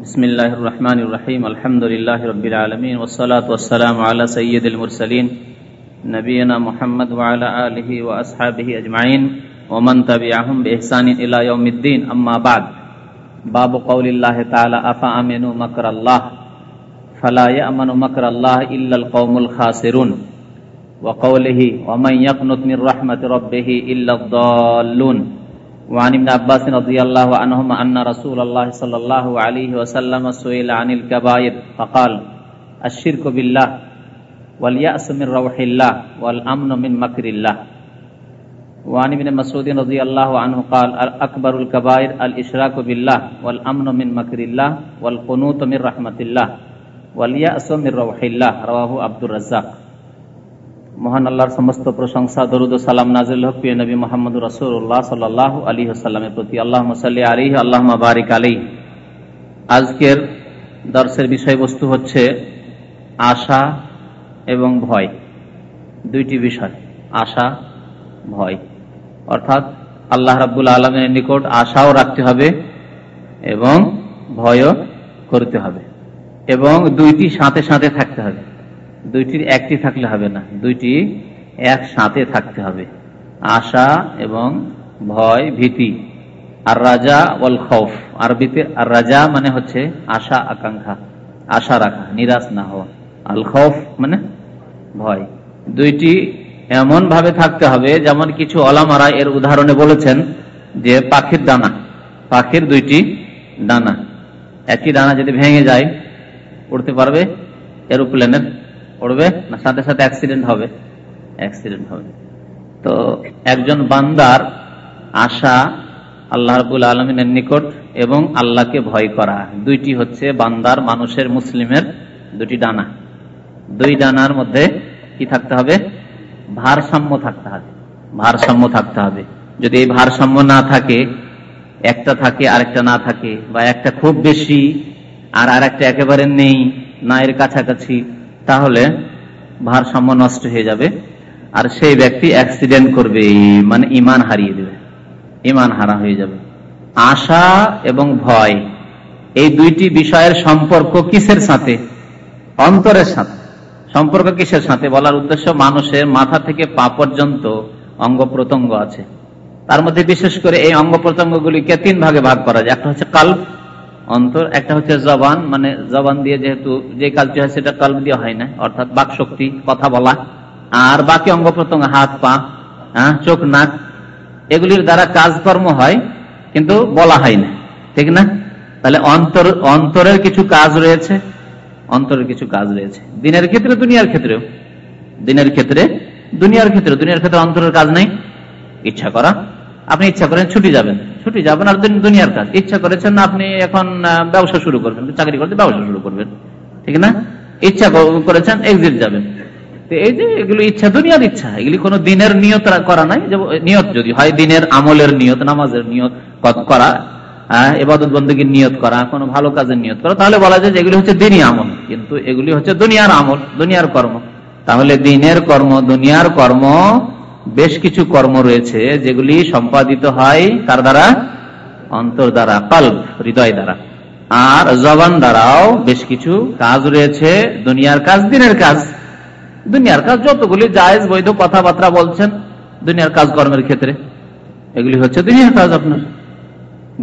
بسم اللہ الرحمن الرحیم، الحمد للہ رب العالمین، والصلاة والسلام علی سید المرسلین، نبینا محمد وعلی آلہ واصحابہ اجمعین، ومن تبعہم بإحسان احمد یوم الدین، اما بعد. باب قول اللہ تعالی، افا امنوا مکر اللہ، فلا یأمن مکر اللہ الا القوم الخاسرون. وقوله، ومن يقنط من رحمت ربه الا الضالون. وعن ابن عباس رضي الله عنهما أن رسول الله صلى الله عليه وسلم سئل عن الكبائر فقال الشرك بالله واليأس من روح الله والأمن من مكر الله وعن ابن مسعود رضي الله عنه قال أكبر الكبائر الإشراك بالله والأمن من مكر الله والقنوط من رحمة الله واليأس من روح الله رواه عبد الرزاق মহান আল্লাহর সমস্ত প্রশংসা, দরুদ সালাম নাজিল হক প্রিয় নবী মোহাম্মদ রসুল্লাহ সাল্লাহ আলী সাল্লামের প্রতি। আল্লাহ সাল্লি আলী আল্লাহ বারিক আলী আজকের দর্শের বিষয়বস্তু হচ্ছে আশা এবং ভয়। দুইটি বিষয়, আশা, ভয়। অর্থাৎ আল্লাহ রাবুল আলমের নিকট আশাও রাখতে হবে এবং ভয়ও করতে হবে। এবং দুইটি সাথে সাথে থাকতে হবে। দুইটির একটি থাকলে হবে না। দুইটি একসাথে থাকতে হবে। আশা এবং ভয়, ভীতি। আর রাজা ওয়াল খৌফ আরবিতে আর রাজা মানে হচ্ছে আশা, আকাঙ্ক্ষা, আশা রাখা, নিরাশ না হওয়া। আল খৌফ মানে ভয়। দুইটি এমন ভাবে থাকতে হবে, যেমন কিছু অলামারা এর উদাহরণে বলেছেন যে পাখির দানা পাখির দুইটি ডানা। একই ডানা যদি ভেঙে যায়, উড়তে পারবে এরোপ্লেনের পড়বে না, সাথে সাথে অ্যাক্সিডেন্ট হবে। অ্যাক্সিডেন্ট হবে। তো একজন বান্দার আশা আল্লাহ রবুল আলমিনের নিকট এবং আল্লাহকে ভয় করা। দুইটি হচ্ছে বান্দার, মানুষের, মুসলিমের দুটি ডানা। দুই ডানার মধ্যে কি থাকতে হবে? ভারসাম্য থাকতে হবে। ভারসাম্য থাকতে হবে। যদি এই ভারসাম্য না থাকে, একটা থাকে, আরেকটা না থাকে, বা একটা খুব বেশি আর আরেকটা একেবারে নেই, না এর কাছাকাছি তাহলে ভারসাম্য নষ্ট হয়ে যাবে। আর সেই ব্যক্তি অ্যাক্সিডেন্ট করবে মানে ইমান হারিয়ে দেবে। ইমান হারা হয়ে যাবে। আশা এবং ভয়, এই দুইটি বিষয়ের সম্পর্ক কিসের সাথে? অন্তরের সাথে। সম্পর্ক কিসের সাথে? বলার উদ্দেশ্য মানুষের মাথা থেকে পা পর্যন্ত অঙ্গ প্রত্যঙ্গ আছে। তার মধ্যে বিশেষ করে এই অঙ্গ প্রত্যঙ্গ গুলিকে তিন ভাগে ভাগ করা যায়। একটা হচ্ছে কাল্প অন্তর, একটা হচ্ছে জবান মানে জবান দিয়ে যেহেতু যে কাজটি হয় সেটা কাল্প দিয়ে হয় না, অর্থাৎ বাক শক্তি কথা বলা। আর বাকি অঙ্গ প্রত্যঙ্গ, হাত, পা হ্যাঁ চোখ, নাক, এগুলির দ্বারা কাজকর্ম হয়, কিন্তু বলা হয় না, ঠিক না? তাহলে অন্তর, অন্তরের কিছু কাজ রয়েছে, অন্তরের কিছু কাজ রয়েছে। দিনের ক্ষেত্রে, দুনিয়ার ক্ষেত্রেও। দিনের ক্ষেত্রে, দুনিয়ার ক্ষেত্রে দুনিয়ার ক্ষেত্রে অন্তরের কাজ নেই। ইচ্ছা করা। আপনি ইচ্ছা করেন ছুটি যাবেন। ছুটি যাবেন আর দুনিয়ার কাজ। ইচ্ছা করেছেন আপনি এখন ব্যবসা শুরু করবেন, চাকরি করতে ব্যবসা শুরু করবেন। ঠিক না? ইচ্ছা করেছেন এক্সিট যাবেন। এই যে এগুলো ইচ্ছা, দুনিয়ার ইচ্ছা, এগুলি কোন দিনের নিয়ত করা নাই। নিয়ত যদি হয়, দিনের আমলের নিয়ত, নামাজের নিয়ত করা এবাদত বন্দীর নিয়ত করা, কোনো ভালো কাজের নিয়ত করা, তাহলে বলা যায় যে এগুলি হচ্ছে দিনই আমল। কিন্তু এগুলি হচ্ছে দুনিয়ার আমল, দুনিয়ার কর্ম। তাহলে দিনের কর্ম, দুনিয়ার কর্ম বেশ কিছু কর্ম রয়েছে যেগুলি সম্পাদিত হয় কার দ্বারা? অন্তর দ্বারা, কল্প, হৃদয় দ্বারা। আর জবান দ্বারাও বেশ কিছু কাজ রয়েছে, দুনিয়ার কাজ, দিনের কাজ। দুনিয়ার কাজ যতগুলি জায়েজ, বৈধ কথাবার্তা বলছেন, দুনিয়ার কাজ কর্মের ক্ষেত্রে। এগুলি হচ্ছে দুনিয়ার কাজ আপনার।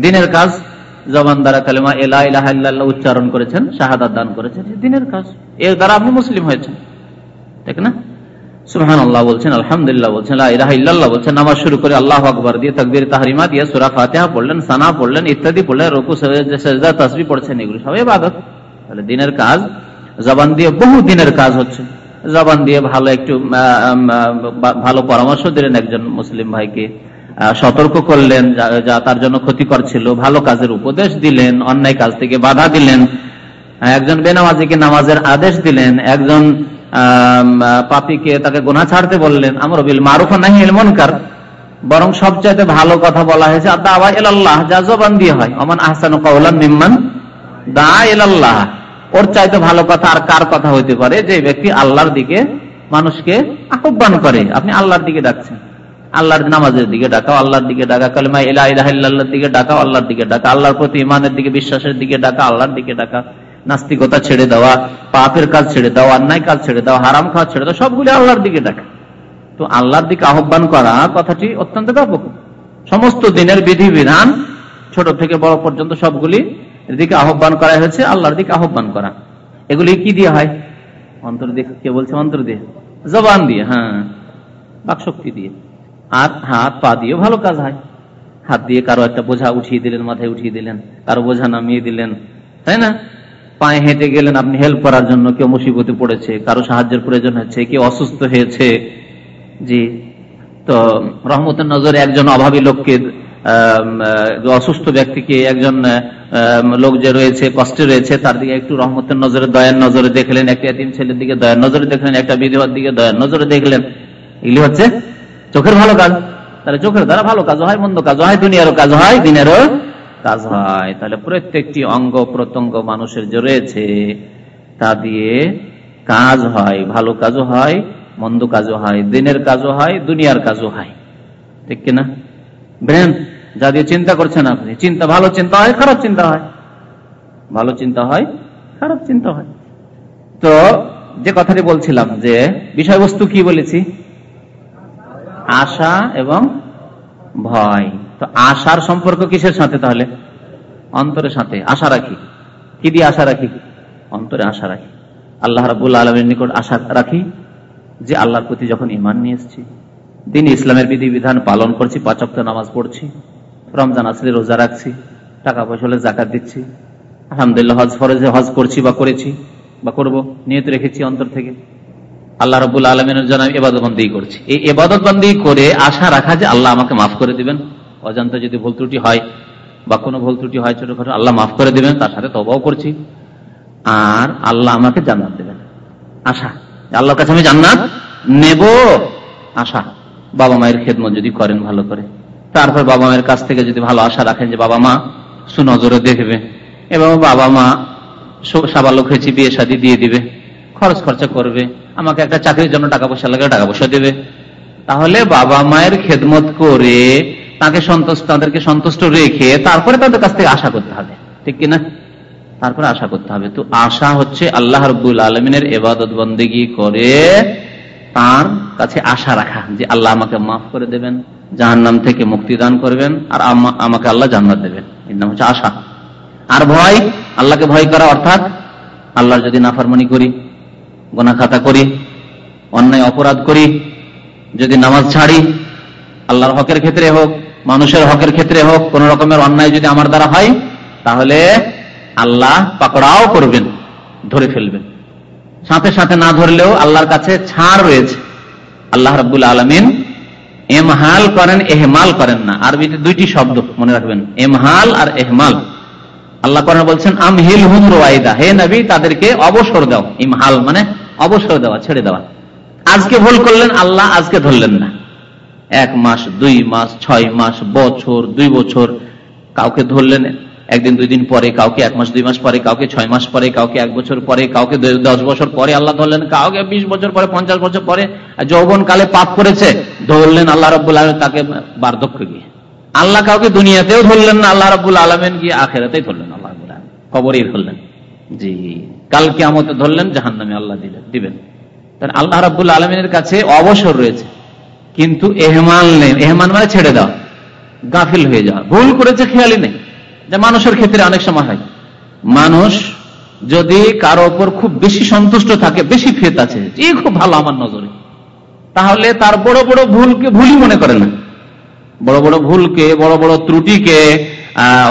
দিনের কাজ, জবান দ্বারা কালেমা এলা ইলাহ উচ্চারণ করেছেন, শাহাদাত দান করেছেন দিনের কাজ। এর দ্বারা আপনি মুসলিম হয়েছেন। ঠিক না? সুহান আল্লাহ বলছেন, আলহামদুলিল্লাহ বলছেন ইল্লাহ বলছেন, নামাজ শুরু করে আল্লাহ আকবর দিয়ে তকবির, তাহরিমা দিয়ে সুরা ফাতেহা পড়লেন, সানা পড়লেন, ইত্যাদি পড়লেন, রকু সজদা, তসবি পড়ছেন, এগুলো সবাই বাদত তাহলে দিনের কাজ, জবান দিয়ে বহু দিনের কাজ হচ্ছে। জবান দিয়ে ভালো একটু ভালো পরামর্শ দিলেন একজন মুসলিম ভাইকে। সতর্ক করলেন যা তার জন্য ক্ষতিকর ছিল, ভালো কাজের উপদেশ দিলেন, অন্যায় কাজ থেকে বাধা দিলেন। একজন বেনামাজিকে নামাজের আদেশ দিলেন, একজন পাপিকে তাকে গোনা ছাড়তে বললেন, আমার বিল মারুফ নাহি মনকার। বরং সবচাইতে ভালো কথা বলা হয়েছে দাওয়া এলাল্লাহ যা জবান দিয়ে হয় অমান আহসান কৌলান মিম্মান দা এলাল্লাহ ওর চাইতে ভালো কথা আর কার কথা হইতে পারে? যে ব্যক্তি আল্লাহর দিকে, মানুষকে আহ্বান করে। আপনি আল্লাহর দিকে ডাকছেন। আল্লাহর নামাজের দিকে ডাকাও, আল্লাহর দিকে ডাকা কালিমা ইলাহিল্লাহর দিকে ডাকাও, আল্লাহর দিকে ডাকা, আল্লাহর প্রতি ইমানের দিকে, বিশ্বাসের দিকে ডাকা, আল্লাহর দিকে ডাকা। নাস্তিকতা ছেড়ে দেওয়া, পাপের কাজ ছেড়ে দেওয়া, অন্যায় কাজ ছেড়ে দেওয়া, হারাম খাওয়া ছেড়ে দেওয়া, সবগুলি আল্লাহর দিকে ডাকা তো আল্লাহর দিকে আহ্বান করা কথাটি অত্যন্ত ব্যাপক। সমস্ত দিনের বিধিবিধান ছোট থেকে বড় পর্যন্ত সবগুলি দিকে আহ্বান করা হয়েছে, আল্লাহর দিকে আহ্বান করা। এগুলি কি দিয়ে হয়? অন্তর দিয়ে, কে বলছে অন্তর দিয়ে? জবান দিয়ে হ্যাঁ বাকশক্তি দিয়ে। আর হাত, পা দিয়ে ভালো কাজ হয়। হাত দিয়ে কারও একটা বোঝা উঠিয়ে দিলেন, মাথায় উঠিয়ে দিলেন, কারও বোঝা নামিয়ে দিলেন, তাই না? পায়ে হেঁটে গেলেন, আপনি হেল্প করার জন্য কেউ মুসিবতে পড়েছে, কারও সাহায্যের প্রয়োজন হচ্ছে, কেউ অসুস্থ হয়েছে। জি, তো রহমতের নজরে একজন অভাবী লোককে অসুস্থ ব্যক্তিকে একজন লোক যে রয়েছে, কষ্টে রয়েছে, তার দিকে একটু রহমতের নজরে, দয়ার নজরে দেখলেন, একটা এতিম ছেলের দিকে দয়ার নজরে দেখলেন, একটা বিধবার দিকে দয়ার নজরে দেখলেন। এগুলি হচ্ছে চোখের ভালো কাজ। তাহলে চোখের দ্বারা ভালো কাজ হয়, মন্দ কাজ হয়, দুনিয়ারও কাজ হয়, দিনেরও কাজ হয়। তাহলে প্রত্যেকটি অঙ্গ প্রত্যঙ্গ মানুষের যে রয়েছে, তা দিয়ে কাজ হয়, ভালো কাজও হয়, মন্দ কাজও হয়, দিনের কাজও হয়, দুনিয়ার কাজও হয়। ঠিক কিনা? ব্রেন, যা দিয়ে চিন্তা করছেন আপনি, চিন্তা, ভালো চিন্তা হয়, খারাপ চিন্তা হয়। ভালো চিন্তা হয়, খারাপ চিন্তা হয়। তো, যে কথাটি বলছিলাম যে, বিষয়বস্তু কি বলেছি? আশা এবং ভয়। তো আশার সম্পর্ক কিসের সাথে তাহলে? অন্তরের সাথে। আশা রাখি। কি দিয়ে আশা রাখি? অন্তরে আশা রাখি। আল্লাহ রাবুল আলমের নিকট আশা রাখি যে আল্লাহর প্রতি যখন ইমান নিয়ে এসছি, দিন ইসলামের বিধিবিধান পালন করছি পাচক্ত নামাজ পড়ছি, রমজান আসলে রোজা রাখছি, টাকা পয়সা হলে জাকাত দিচ্ছি, আলহামদুলিল্লাহ হজ ফরজে হজ করছি বা করেছি বা করব, নিয়ত রেখেছি অন্তর থেকে। আল্লাহ রবুল আলমের জন্য এবাদত বন্দী করছি। এই এবাদত বন্দী করে আশা রাখা যে আল্লাহ আমাকে মাফ করে দিবেন। অজান্ত যদি ভুল ত্রুটি হয় বা কোনো ভুল ত্রুটি হয় ছোটখাটো, আল্লাহ মাফ করে দিবেন, তার সাথে তবাও করছি। আর আল্লাহ আমাকে জান্নাত দেবেন। আশা। আল্লাহর কাছে আমি জান্নাত নেব। আশা। বাবা মায়ের খেদমত যদি করেন ভালো করে। তারপর বাবা মায়ের কাছ থেকে যদি ভালো আশা রাখেন যে বাবা মা সুনজরে দেখবে এবং বাবা মা সাবালক হয়েছে, বিয়ে শাদী দিয়ে দিবে, খরচ খরচা করবে, আমাকে একটা চাকরির জন্য টাকা পয়সা লাগে, টাকা পয়সা দেবে। তাহলে বাবা মায়ের খেদমত করে তাকে সন্তুষ্ট, তাদেরকে সন্তুষ্ট রেখে তারপরে তাদের কাছ থেকে আশা করতে হবে। ঠিক কিনা? তারপরে আশা করতে হবে। তো আশা হচ্ছে আল্লাহ রব্বুল আলমিনের এবাদত বন্দেগি করে তার কাছে আশা রাখা যে আল্লাহ আমাকে মাফ করে দেবেন জাহান নাম থেকে মুক্তি দান করবেন, আর আমাকে আল্লাহ জান্নাত দেবেন। এর নাম হচ্ছে আশা। আর ভয়? আল্লাহকে ভয় করা অর্থাৎ আল্লাহর যদি নাফারমানি করি গোনা খাতা করি, অন্যায় অপরাধ করি, যদি নামাজ ছাড়ি, আল্লাহর হকের ক্ষেত্রে হোক মানুষের হকের ক্ষেত্রে হোক, কোন রকমের অন্যায় যদি আমার দ্বারা হয়, তাহলে আল্লাহ পাকড়াও করবেন, ধরে ফেলবেন। সাথে সাথে না ধরলেও আল্লাহর কাছে ছাড় রয়েছে। আল্লাহ রব্বুল আলমিন এমহাল করেন, এহমাল করেন না। আরবিতে দুইটি শব্দ মনে রাখবেন, এমহাল আর এহমাল। আল্লাহ করেন বলছেন আমহিল হুম রোয়াইদা হে নবী, তাদেরকে অবসর দাও। ইমহাল মানে অবসর দেওয়া, ছেড়ে দেওয়া। আজকে ভুল করলেন, আল্লাহ আজকে ধরলেন না। এক মাস, দুই মাস, ছয় মাস, বছর, দুই বছর কাউকে ধরলেন একদিন, দুই দিন পরে কাউকে, এক মাস, দুই মাস পরে কাউকে, ছয় মাস পরে কাউকে, এক বছর পরে কাউকে দশ বছর পরে আল্লাহ ধরলেন কাউকে, বিশ বছর পরে, পঞ্চাশ বছর পরে যৌবন কালে পাপ করেছে, ধরলেন আল্লাহ রব্বুল আলম তাকে বার্ধক্য গিয়ে আল্লাহ কাউকে দুনিয়াতেও ধরলেন না, আল্লাহ রব্বুল আলমেন গিয়ে আখেরাতেই ধরলেন আল্লাহ কবরই ধরলেন। জি কালকে আমতে ধরলেন, জাহান্নামে আল্লাহ দিলেন, দিবেন। আল্লাহ রব্বুল আলমিনের কাছে অবসর রয়েছে। কিন্তু এহমান নেই। এহমান মানে ছেড়ে দেওয়া গাফিল হয়ে যাওয়া ভুল করেছে খেয়ালই নেই। যে মানুষের ক্ষেত্রে অনেক সময় হয়। মানুষ যদি কারও ওপর খুব বেশি সন্তুষ্ট থাকে, বেশি ফেত আছে এই খুব ভালো আমার নজরে। তাহলে তার বড় বড় ভুলকে ভুলই মনে করে না। বড় বড় ভুলকে, বড় বড় ত্রুটিকে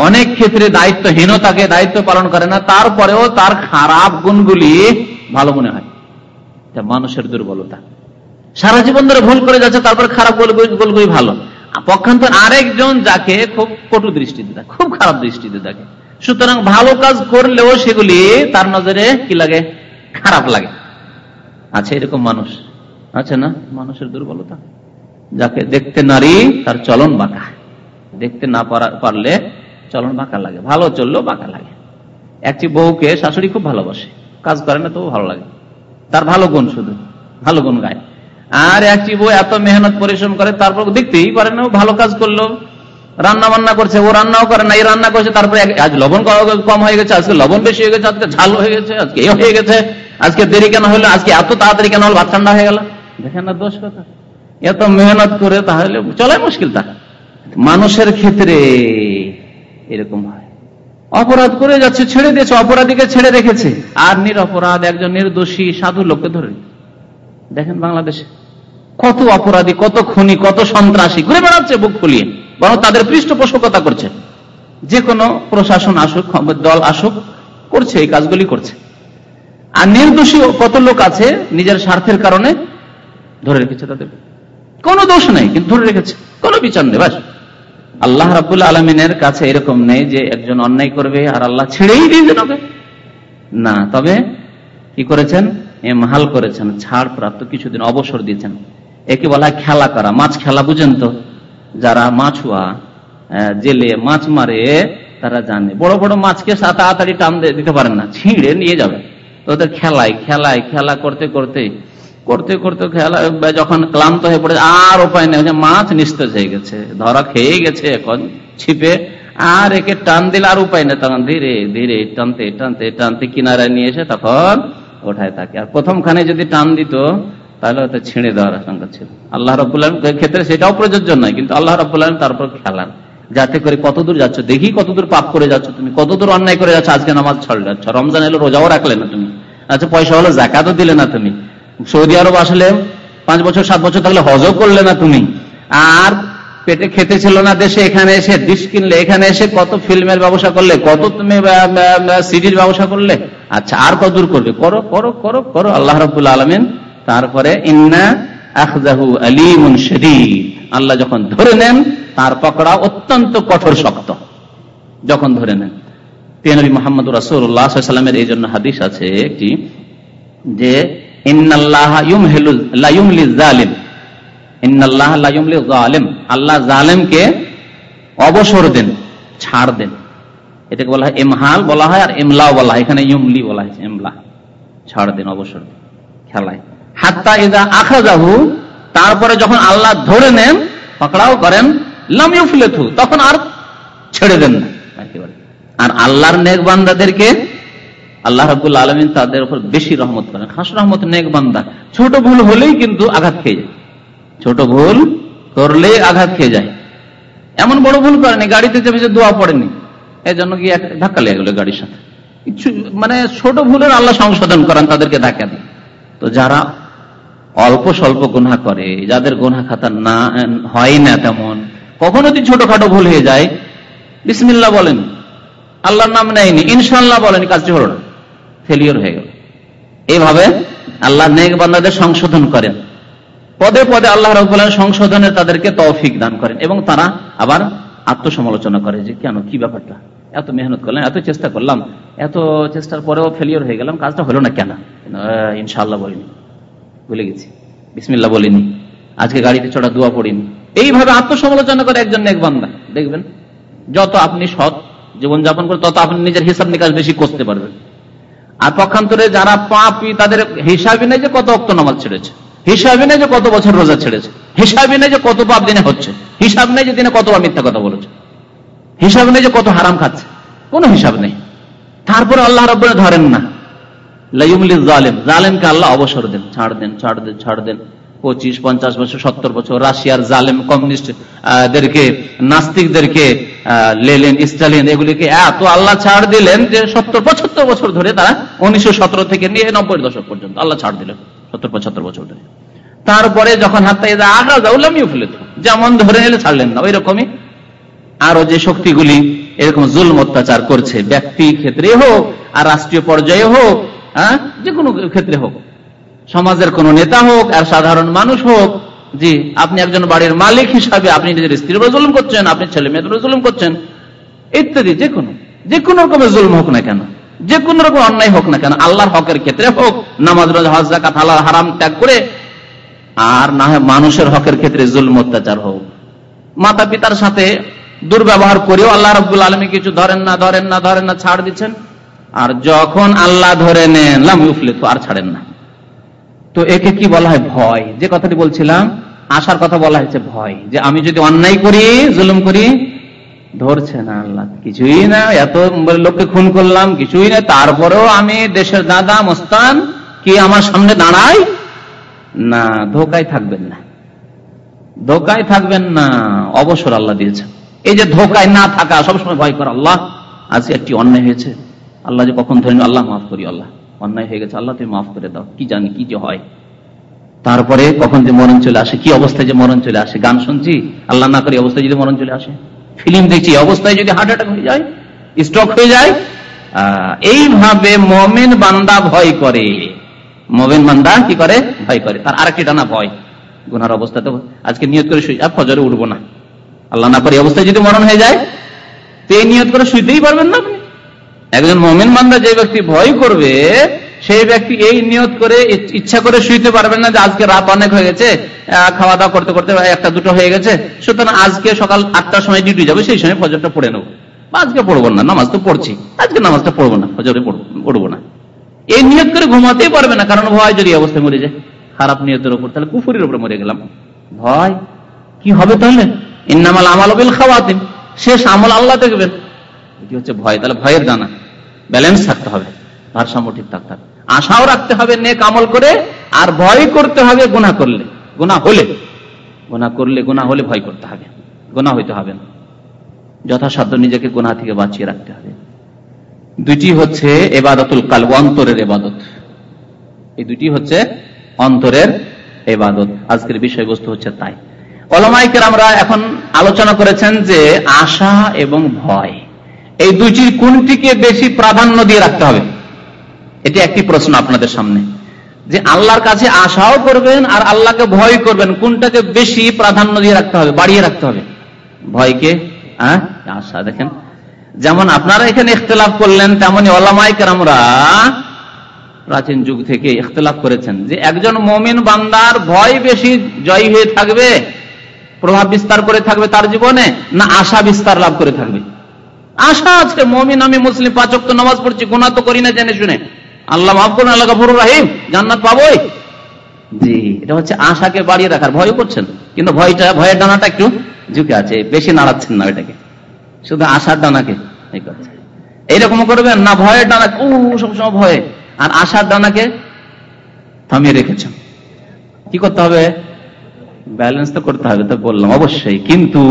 অনেক ক্ষেত্রে দায়িত্বহীনতাকে দায়িত্ব পালন করে না। তারপরেও তার খারাপ গুণগুলি ভালো মনে হয়। মানুষের দুর্বলতা। সারা জীবন ধরে ভুল করে যাচ্ছে, তারপর খারাপ গোলগুলি ভালো। পক্ষান্তর আরেকজন যাকে খুব কটু দৃষ্টিতে দেখে, খুব খারাপ দৃষ্টিতে দেখে। সুতরাং ভালো কাজ করলেও সেগুলি তার নজরে কি লাগে? খারাপ লাগে। আছে এরকম মানুষ। আছে না? মানুষের দুর্বলতা। যাকে দেখতে নারী, তার চলন বাঁকা। দেখতে না পারলে চলন বাঁকা লাগে। ভালো চললেও বাঁকা লাগে। একটি বউকে শাশুড়ি খুব ভালোবাসে। কাজ করে না তবু ভালো লাগে। তার ভালো গুণ শুধু। ভালো গুণ গায়। আর একটি বউ এত মেহনত, পরিশ্রম করে, তারপর দেখতেই পারে না ভালো কাজ করল রান্না বান্না করছে, ও রান্নাও করে না, এই রান্না করছে, তারপরে আজ লবণ কম হয়ে গেছে, আজকে লবণ বেশি হয়ে গেছে, আজকে ঝাল হয়ে গেছে, আজকে এ হয়ে গেছে, আজকে দেরি কেন হলো, আজকে এত তাড়াতাড়ি কেন হলো, ভাত ঠান্ডা হয়ে গেল। দেখেন না দোষ কথা। এত মেহনত করে তাহলে চলাই মুশকিল তা। মানুষের ক্ষেত্রে এরকম হয়। অপরাধ করে যাচ্ছে, ছেড়ে দিয়েছে, অপরাধীকে ছেড়ে রেখেছে। আর নিরপরাধ একজন নির্দোষী, সাধু লোককে ধরে দেখেন বাংলাদেশে। কত অপরাধী, কত খুনি, কত সন্ত্রাসী, ঘুরে বেড়াচ্ছে বুক ফুলিয়ে। বরং তাদের পৃষ্ঠপোষকতা করছে। যে কোনো প্রশাসন আসুক দল আসুক, করছে, এই কাজগুলি করছে। আর নির্দোষী কত লোক আছে, নিজের স্বার্থের কারণে ধরে রেখেছে তাদের। কোনো দোষ নেই, কিন্তু ধরে রেখেছে। কোনো বিচার নেই, বাস। আল্লাহ রাবুল আলমিনের কাছে এরকম নেই যে একজন অন্যায় করবে আর আল্লাহ ছেড়েই দিয়েছেন ওকে। না, তবে কি করেছেন? এ এমহাল করেছেন, ছাড় প্রাপ্ত কিছুদিন অবসর দিয়েছেন। একে বলা খেলা করা। মাছ খেলা বুঝেন তো? যারা মাছুয়া জেলে মাছ মারে, তারা জানে। বড় বড় মাছকে তাড়াতাড়ি টান দিতে পারেন না। ছিঁড়ে নিয়ে যাবে। ওদের খেলায় খেলায় খেলা করতে করতে করতে করতে খেলা যখন ক্লান্ত হয়ে পড়ে, আর উপায় নেই। মাছ নিস্তেজ হয়ে গেছে। ধরা খেয়ে গেছে এখন, ছিপে। আর একে টান দিলে আর উপায় নেই। তখন ধীরে ধীরে, টানতে টানতে টানতে কিনারায় নিয়ে এসে তখন ওঠায় থাকে আর প্রথমখানে যদি টান দিত তাহলে ওটা ছিঁড়ে দেওয়ার আশঙ্কা ছিল। আল্লাহ রবাহ ক্ষেত্রে সেটাও প্রযোজ্য নয়, কিন্তু আল্লাহ রবাহ তারপর খেলান। যাতে করে কতদূর যাচ্ছ, দেখি কতদূর পাপ করে যাচ্ছ তুমি, কতদূর অন্যায় করে যাচ্ছ, আজকে নামাজ ছড়ে যাচ্ছ রমজান এলো, রোজাও রাখলে না তুমি। আচ্ছা পয়সা হলো, জাকাতও দিলে না তুমি। সৌদি আরব আসলে পাঁচ বছর, সাত বছর থাকলে হজও করলে না তুমি। আর পেটে খেতে ছিল না, দেশে এখানে এসে ডিশ কিনলে, এখানে এসে কত ফিল্মের ব্যবসা করলে, কত তুমি সিডির ব্যবসা করলে। আচ্ছা আর কত দূর করবে? করো করো করো করো। আল্লাহ রবুল্লা আলমিন তারপরে ইন্না আখজাহু আলিমুন শরীর আল্লাহ যখন ধরে নেন, তার পকড়া অত্যন্ত কঠোর শক্ত। যখন ধরে নেন। তেনবী মোহাম্মদ রাসুল্লাহামের এই জন্য হাদিস আছে একটি, যে আল্লাহ জালেমকে অবসর দেন, ছাড় দেন। এটাকে বলা হয় এমহাল বলা হয় আর এমলাও বলা হয়। এখানে ইউমলি বলা হয়েছে এমলা ছাড় দেন, অবসর খেলায়। হাত্তা ইদা আখা যাহু তারপরে যখন আল্লাহ ধরে নেন, পাকড়াও করেন লামিও ফুলেথু তখন আর ছেড়ে দেন না। আর আল্লাহর নেক বান্দাদেরকে আল্লাহ রাবুল আলমিন তাদের উপর বেশি রহমত করেন। খাস রহমত নেক বান্দা ছোট ভুল হলেই কিন্তু আঘাত খেয়ে যায়। ছোট ভুল করলেই আঘাত খেয়ে যায়। এমন বড় ভুল করেনি, গাড়িতে চেপেছে দোয়া পড়েনি এই জন্য কি ধাক্কা লেগে গেল গাড়ির সাথে? কিছু মানে ছোট ভুলের আল্লাহ সংশোধন করেন তাদেরকে ধাক্কা দিয়ে। তো যারা অল্প স্বল্প গুণা করে, যাদের গুণা খাতা না, হয় না তেমন। কখনো যদি ছোটখাটো ভুল হয়ে যায় বিসমিল্লা বলেন, আল্লাহর নাম নেয়নি ইনশাল্লাহ বলেন কাজটি হল না। ফেলিওর হয়ে গেল। এইভাবে আল্লাহ নেক বান্দাদের সংশোধন করেন। পদে পদে আল্লাহ রবাহ সংশোধনে তাদেরকে তৌফিক দান করেন এবং তারা আবার আত্মসমালোচনা করে যে, কেন? কি ব্যাপারটা? এত মেহনত করলাম, এত চেষ্টা করলাম, এত চেষ্টার পরেও ফেলিওর হয়ে গেলাম, কাজটা হলো না কেন? ইনশাল্লাহ বলিনি। ভুলে গেছি। বিসমিল্লা বলিনি। আজকে গাড়িতে চড়া দোয়া পড়িনি। এইভাবে আত্মসমালোচনা করে একজন নেক বান্দা। দেখবেন, যত আপনি সৎ জীবনযাপন করে, তত আপনি নিজের হিসাব নিকাশ বেশি করতে পারবেন। আর পক্ষান্তরে যারা পাপি, তাদের হিসাবই নেই যে কত অক্ত নামাজ ছেড়েছে। হিসাবই নেই যে কত বছর রোজা ছেড়েছে। হিসাবই নেই যে কত পাপ দিনে হচ্ছে। হিসাব নেই যে দিনে কতবার মিথ্যা কথা বলেছে। হিসাব নেই যে কত হারাম খাচ্ছে। কোনো হিসাব নেই। তারপরে আল্লাহ রব ধরেন না। জালেম। জালেমকে আল্লাহ অবসর দেন, ছাড় দেন ছাড় দেন ছাড় দেন। পঁচিশ, পঞ্চাশ বছর, সত্তর বছর রাশিয়ার জালেম কমিউনিস্ট দেরকে, নাস্তিকদেরকে লেলেন এগুলিকে এত আল্লাহ ছাড় দিলেন যে সত্তর, পঁচাত্তর বছর ধরে তারা উনিশশো থেকে নিয়ে নব্বই দশক পর্যন্ত আল্লাহ ছাড় দিলেন, সত্তর, পঁচাত্তর বছর ধরে। তারপরে যখন হাতটা আগা যাউলামিও ফেলে যেমন ধরে নিলে ছাড়লেন না ওই রকমই আরও যে শক্তিগুলি, এরকম জুলম অত্যাচার করছে ব্যক্তি ক্ষেত্রে হোক আর রাষ্ট্রীয় পর্যায়ে হোক হ্যাঁ? যে কোনো ক্ষেত্রে হোক। সমাজের কোন নেতা হোক আর সাধারণ মানুষ হোক, জি, আপনি একজন বাড়ির মালিক হিসাবে আপনি নিজের স্ত্রীর উপর জুলুম করছেন, আপনি ছেলে মেয়েদের জুলুম করছেন, ইত্যাদি যে কোনো যে কোনো রকমের জুলুম হোক না কেন। যে কোন রকম অন্যায় হোক না কেন। আল্লাহর হকের ক্ষেত্রে হোক, নামাজ জাকাত হালাল, হারাম ত্যাগ করে, আর না হয় মানুষের হকের ক্ষেত্রে জুলম, অত্যাচার হোক। মাতা পিতার সাথে দুর্ব্যবহার করেও আল্লাহ রব্দুল আলমী কিছু ধরেন না ধরেন না ধরেন না, ছাড় দিচ্ছেন। আর যখন আল্লাহ ধরে নেন আর ছাড়েন না। তো একে কি বলা হয়? ভয়। যে কথাটি বলছিলাম আসার কথা বলা হয়েছে ভয়। যে আমি যদি অন্যায় করি, জুলুম করি, ধরছে না আল্লাহ। কিছুই না, এত লোককে খুন করলাম, কিছুই না। তারপরেও আমি দেশের দাদা, মস্তান, কি আমার সামনে দাঁড়াই না, ধোকায় থাকবেন না। ধোকায় থাকবেন না, অবসর আল্লাহ দিয়েছে এই যে ধোকায় না থাকা, সবসময় ভয় কর আল্লাহ। আজকে একটি অন্যায় হয়েছে। আল্লাহ যে কখন ধরেন আল্লাহ মাফ করি, আল্লাহ। অন্যায় হয়ে গেছে, আল্লাহ তুমি মাফ করে দাও। কি জানি কি যে হয়। তারপরে কখন যে মরণ চলে আসে, কি অবস্থায় যে মরণ চলে আসে, গান শুনছি, আল্লাহ না করি অবস্থায় যদি মরণ চলে আসে। ফিল্ম দেখছি অবস্থায় যদি হার্ট অ্যাটাক হয়ে যায় স্ট্রোক হয়ে যায় এইভাবে মমেন বান্দা ভয় করে। মমেন বান্দা কি করে? ভয় করে। তার আরেকটি টানা ভয়। গুনার অবস্থা তো আজকে নিয়ত করে শুই ফজরে উঠবো না। আল্লাহ না করে অবস্থায় যদি মরণ হয়ে যায়, তো এই নিয়ত করে শুইতেই পারবেন না একজন মমিন বান্দা যে ব্যক্তি ভয় করবে, সেই ব্যক্তি এই নিয়ত করে ইচ্ছা করে শুইতে পারবেন না যে আজকে রাত অনেক হয়ে গেছে খাওয়া দাওয়া করতে করতে একটা দুটো হয়ে গেছে, সুতরাং আজকে সকাল আটটার সময় ডিউটি যাবে, সেই সময় ফজরটা পড়ে নেব। আজকে পড়ব না, নামাজ তো পড়ছি, আজকে নামাজটা পড়ব না, ফজরে পড়ব না। এই নিয়ত করে ঘুমাতেই পারবে না, কারণ ভয় যদি অবস্থায় মরে যায়। খারাপ নিয়তের উপর, তাহলে কুফুরির উপরে মরে গেলাম। ভয়? কি হবে তাহলে? ইন্নামাল আমাল খাওয়াতেন, শেষ আমল আল্লাহ দেখবেন। এটি হচ্ছে ভয়, তাহলে ভয়ের দানা। ব্যালেন্স থাকতে হবে, ভারসাম্য ঠিক থাকতে হবে। আশাও রাখতে হবে, নেক আমল করে, আর ভয় করতে হবে গুণা করলে। গুণা হলে গুণা করলে গুণা হলে ভয় করতে হবে। গুণা হইতে হবে না। যথাসাধ্য নিজেকে গুণা থেকে বাঁচিয়ে রাখতে হবে। দুইটি হচ্ছে এবাদতুল কাল অন্তরের এবাদত। এই দুটি হচ্ছে অন্তরের এবাদত। আজকের বিষয়বস্তু হচ্ছে তাই। অলমাইকের আমরা এখন আলোচনা করেছেন যে আশা এবং ভয় এই দুইটির কোনটিকে বেশি প্রাধান্য দিয়ে রাখতে হবে? এটি একটি প্রশ্ন আপনাদের সামনে। যে আল্লাহর কাছে আশাও করবেন আর আল্লাহকে ভয় করবেন, কোনটাকে বেশি প্রাধান্য দিয়ে রাখতে হবে, বাড়িয়ে রাখতে হবে? ভয়কে হ্যাঁ? আশা, দেখেন। যেমন আপনারা এখানে ইখতলাফ করলেন তেমনই ওলামাইকার প্রাচীন যুগ থেকে ইখতলাফ করেছেন যে একজন মমিন বান্দার ভয় বেশি জয় হয়ে থাকবে, প্রভাব বিস্তার করে থাকবে তার জীবনে, না আশা বিস্তার লাভ করে থাকবে? আশা আছে, মমিন আমি মুসলিম পাচক তো নামাজ পড়ছি গুণা তো করি না জেনে শুনে। আল্লাহ মাফ করুন, আল্লাহ গফুর রাহিম, জান্নাত পাবোই। জি, এটা হচ্ছে আশাকে বাড়িয়ে রাখার ভয় করছেন, কিন্তু ভয়টা, ভয়ের ডানাটা একটু ঝুঁকে আছে, বেশি নাড়াচ্ছেন না ওইটাকে। শুধু আশার ডানাকে এইরকম করবেন না, ভয়ের ডানা ও সবসময় ভয়ে। আর আশার ডানাকে থামিয়ে রেখেছেন। কি করতে হবে? ব্যালেন্স তো করতে হবে, তো বললাম, অবশ্যই। কিন্তু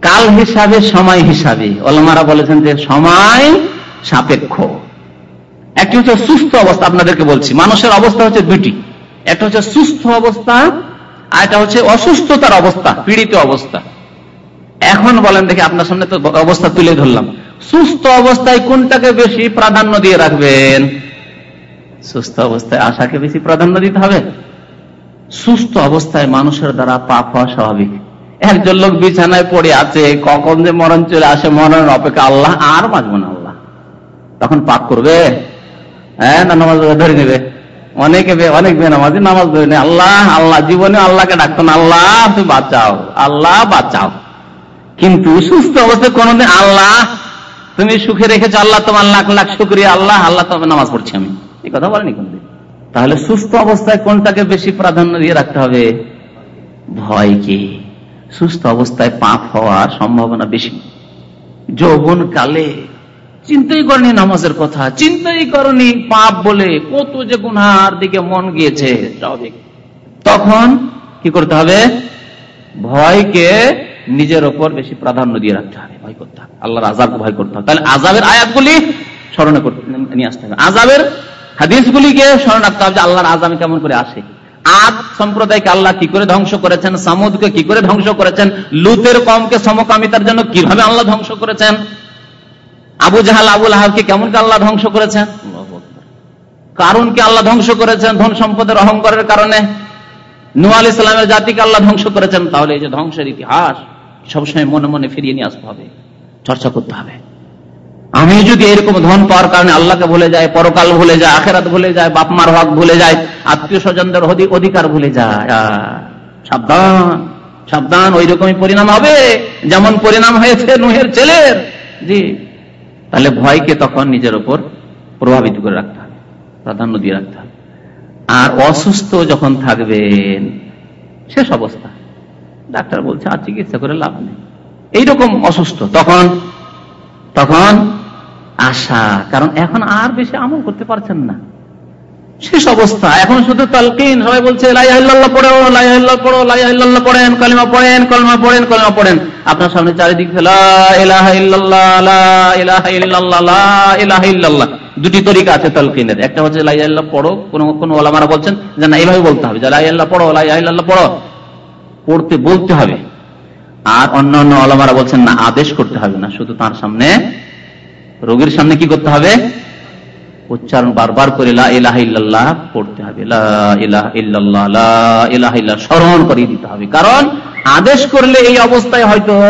কাল হিসাবে, সময় হিসাবে। অলমারা বলেছেন যে সময় সাপেক্ষ। একটি হচ্ছে সুস্থ অবস্থা, আপনাদেরকে বলছি। মানুষের অবস্থা হচ্ছে দুটি একটা হচ্ছে সুস্থ অবস্থা, আর একটা হচ্ছে অসুস্থতার অবস্থা, পীড়িত অবস্থা। এখন বলেন দেখি, আপনার সামনে তো অবস্থা তুলে ধরলাম। সুস্থ অবস্থায় কোনটাকে বেশি প্রাধান্য দিয়ে রাখবেন? সুস্থ অবস্থায় আশাকে বেশি প্রাধান্য দিতে হবে। সুস্থ অবস্থায় মানুষের দ্বারা পাপ হওয়া স্বাভাবিক। একজন লোক বিছানায় পড়ে আছে, কখন যে মরণ চলে আসে, মরণের অপেক্ষা আল্লাহ আর বাঁচবো না আল্লাহ। তখন পাপ করবে? হ্যাঁ না নামাজ ধরে নেবে? অনেকে অনেক বেনামাজি নামাজ ধরে নেই আল্লাহ আল্লাহ, জীবনে আল্লাহকে ডাকতো না, আল্লাহ, তুমি বাঁচাও, আল্লাহ, বাঁচাও। কিন্তু সুস্থ অবস্থায় কোনদিন আল্লাহ, তুমি সুখে রেখেছো, আল্লাহ তোমার লাখ লাখ শুক্রিয়া, আল্লাহ আল্লাহ তবে নামাজ পড়ছি আমি। এই কথা বলেনি কোনদিন? তাহলে সুস্থ অবস্থায় কোনটাকে বেশি প্রাধান্য দিয়ে রাখতে হবে? ভয়কে। সুস্থ অবস্থায় পাপ হওয়ার সম্ভাবনা বেশি। যৌবন কালে চিন্তাই করেনি নামাজের কথা, চিন্তাই করেনি পাপ বলে কত যে গুনহার দিকে মন গিয়েছে তখন কি করতে হবে? ভয়কে নিজের ওপর বেশি প্রাধান্য দিয়ে রাখতে হবে, ভয় করতে হবে। আল্লাহর আজাব ভয় করতে হবে। তাহলে আজাবের আয়াতগুলি স্মরণে করতে নিয়ে আসতে হবে। আজাবের হাদিসগুলিকে স্মরণ রাখতে হবে যে আল্লাহর আজামে কেমন করে আসে। আদ সম্প্রদায়কে আল্লাহ কি করে ধ্বংস করেছেন? সামুদকে কি করে ধ্বংস করেছেন? লুতের কমকে সমকামিতার জন্য কীভাবে আল্লাহ ধ্বংস করেছেন? আবু জাহাল আবুল আহাবকে কেমন আল্লাহ ধ্বংস করেছেন? কারণকে আল্লাহ ধ্বংস করেছেন ধন সম্পদের অহংকারের কারণে? নুয়াল ইসলামের জাতিকে আল্লাহ ধ্বংস করেছেন? তাহলে এই যে ধ্বংসের ইতিহাস সবসময় মনে মনে ফিরিয়ে নিয়ে আসতে হবে চর্চা করতে হবে। আমি যদি এরকম ধন পাওয়ার কারণে আল্লাহকে ভুলে যায় পরকাল ভুলে যায় আখেরাত ভুলে যায় বাপমার হক ভুলে যায় আত্মীয় স্বজনদের অধিকার ভুলে যায় সাবধান সাবধান ওই রকমই পরিণাম হবে। যেমন পরিণাম হয়েছে নুহের ছেলের। জি। তাহলে ভয়কে তখন নিজের ওপর প্রভাবিত করে রাখতে হবে, প্রাধান্য দিয়ে রাখতে হবে। আর অসুস্থ যখন থাকবেন, শেষ অবস্থা। ডাক্তার বলছে, আর চিকিৎসা করে লাভ নেই। এইরকম অসুস্থ, তখন তখন আশা। কারণ এখন আর বেশি আমল করতে পারছেন না। শেষ অবস্থা। এখন শুধু তালকিন। সবাই বলছে লাইল্লাহ পড়ো লাইল্লাহ পড়ো লাইল্লাহ পড়েন, কলিমা পড়েন কলিমা পড়েন কলিমা পড়েন। আপনার সামনে চারিদিক দুটি তরিকা আছে তালকিনের। একটা হচ্ছে লাইল্লাহ পড়ো। কোন কোন ওলামারা বলছেন যে, না, এইভাবে বলতে হবে। যে লাইল্লাহ পড়ো লাইল্লাহ পড়ো। পড়তে বলতে হবে। আর অন্য অন্য আলমারা বলছেন, না, আদেশ করতে হবে না। শুধু তার সামনে রোগীর সামনে কি করতে হবে? উচ্চারণ বারবার করে লাহ পড়তে হবে। স্মরণ করিয়ে দিতে হবে। কারণ আদেশ করলে এই অবস্থায় হয়তো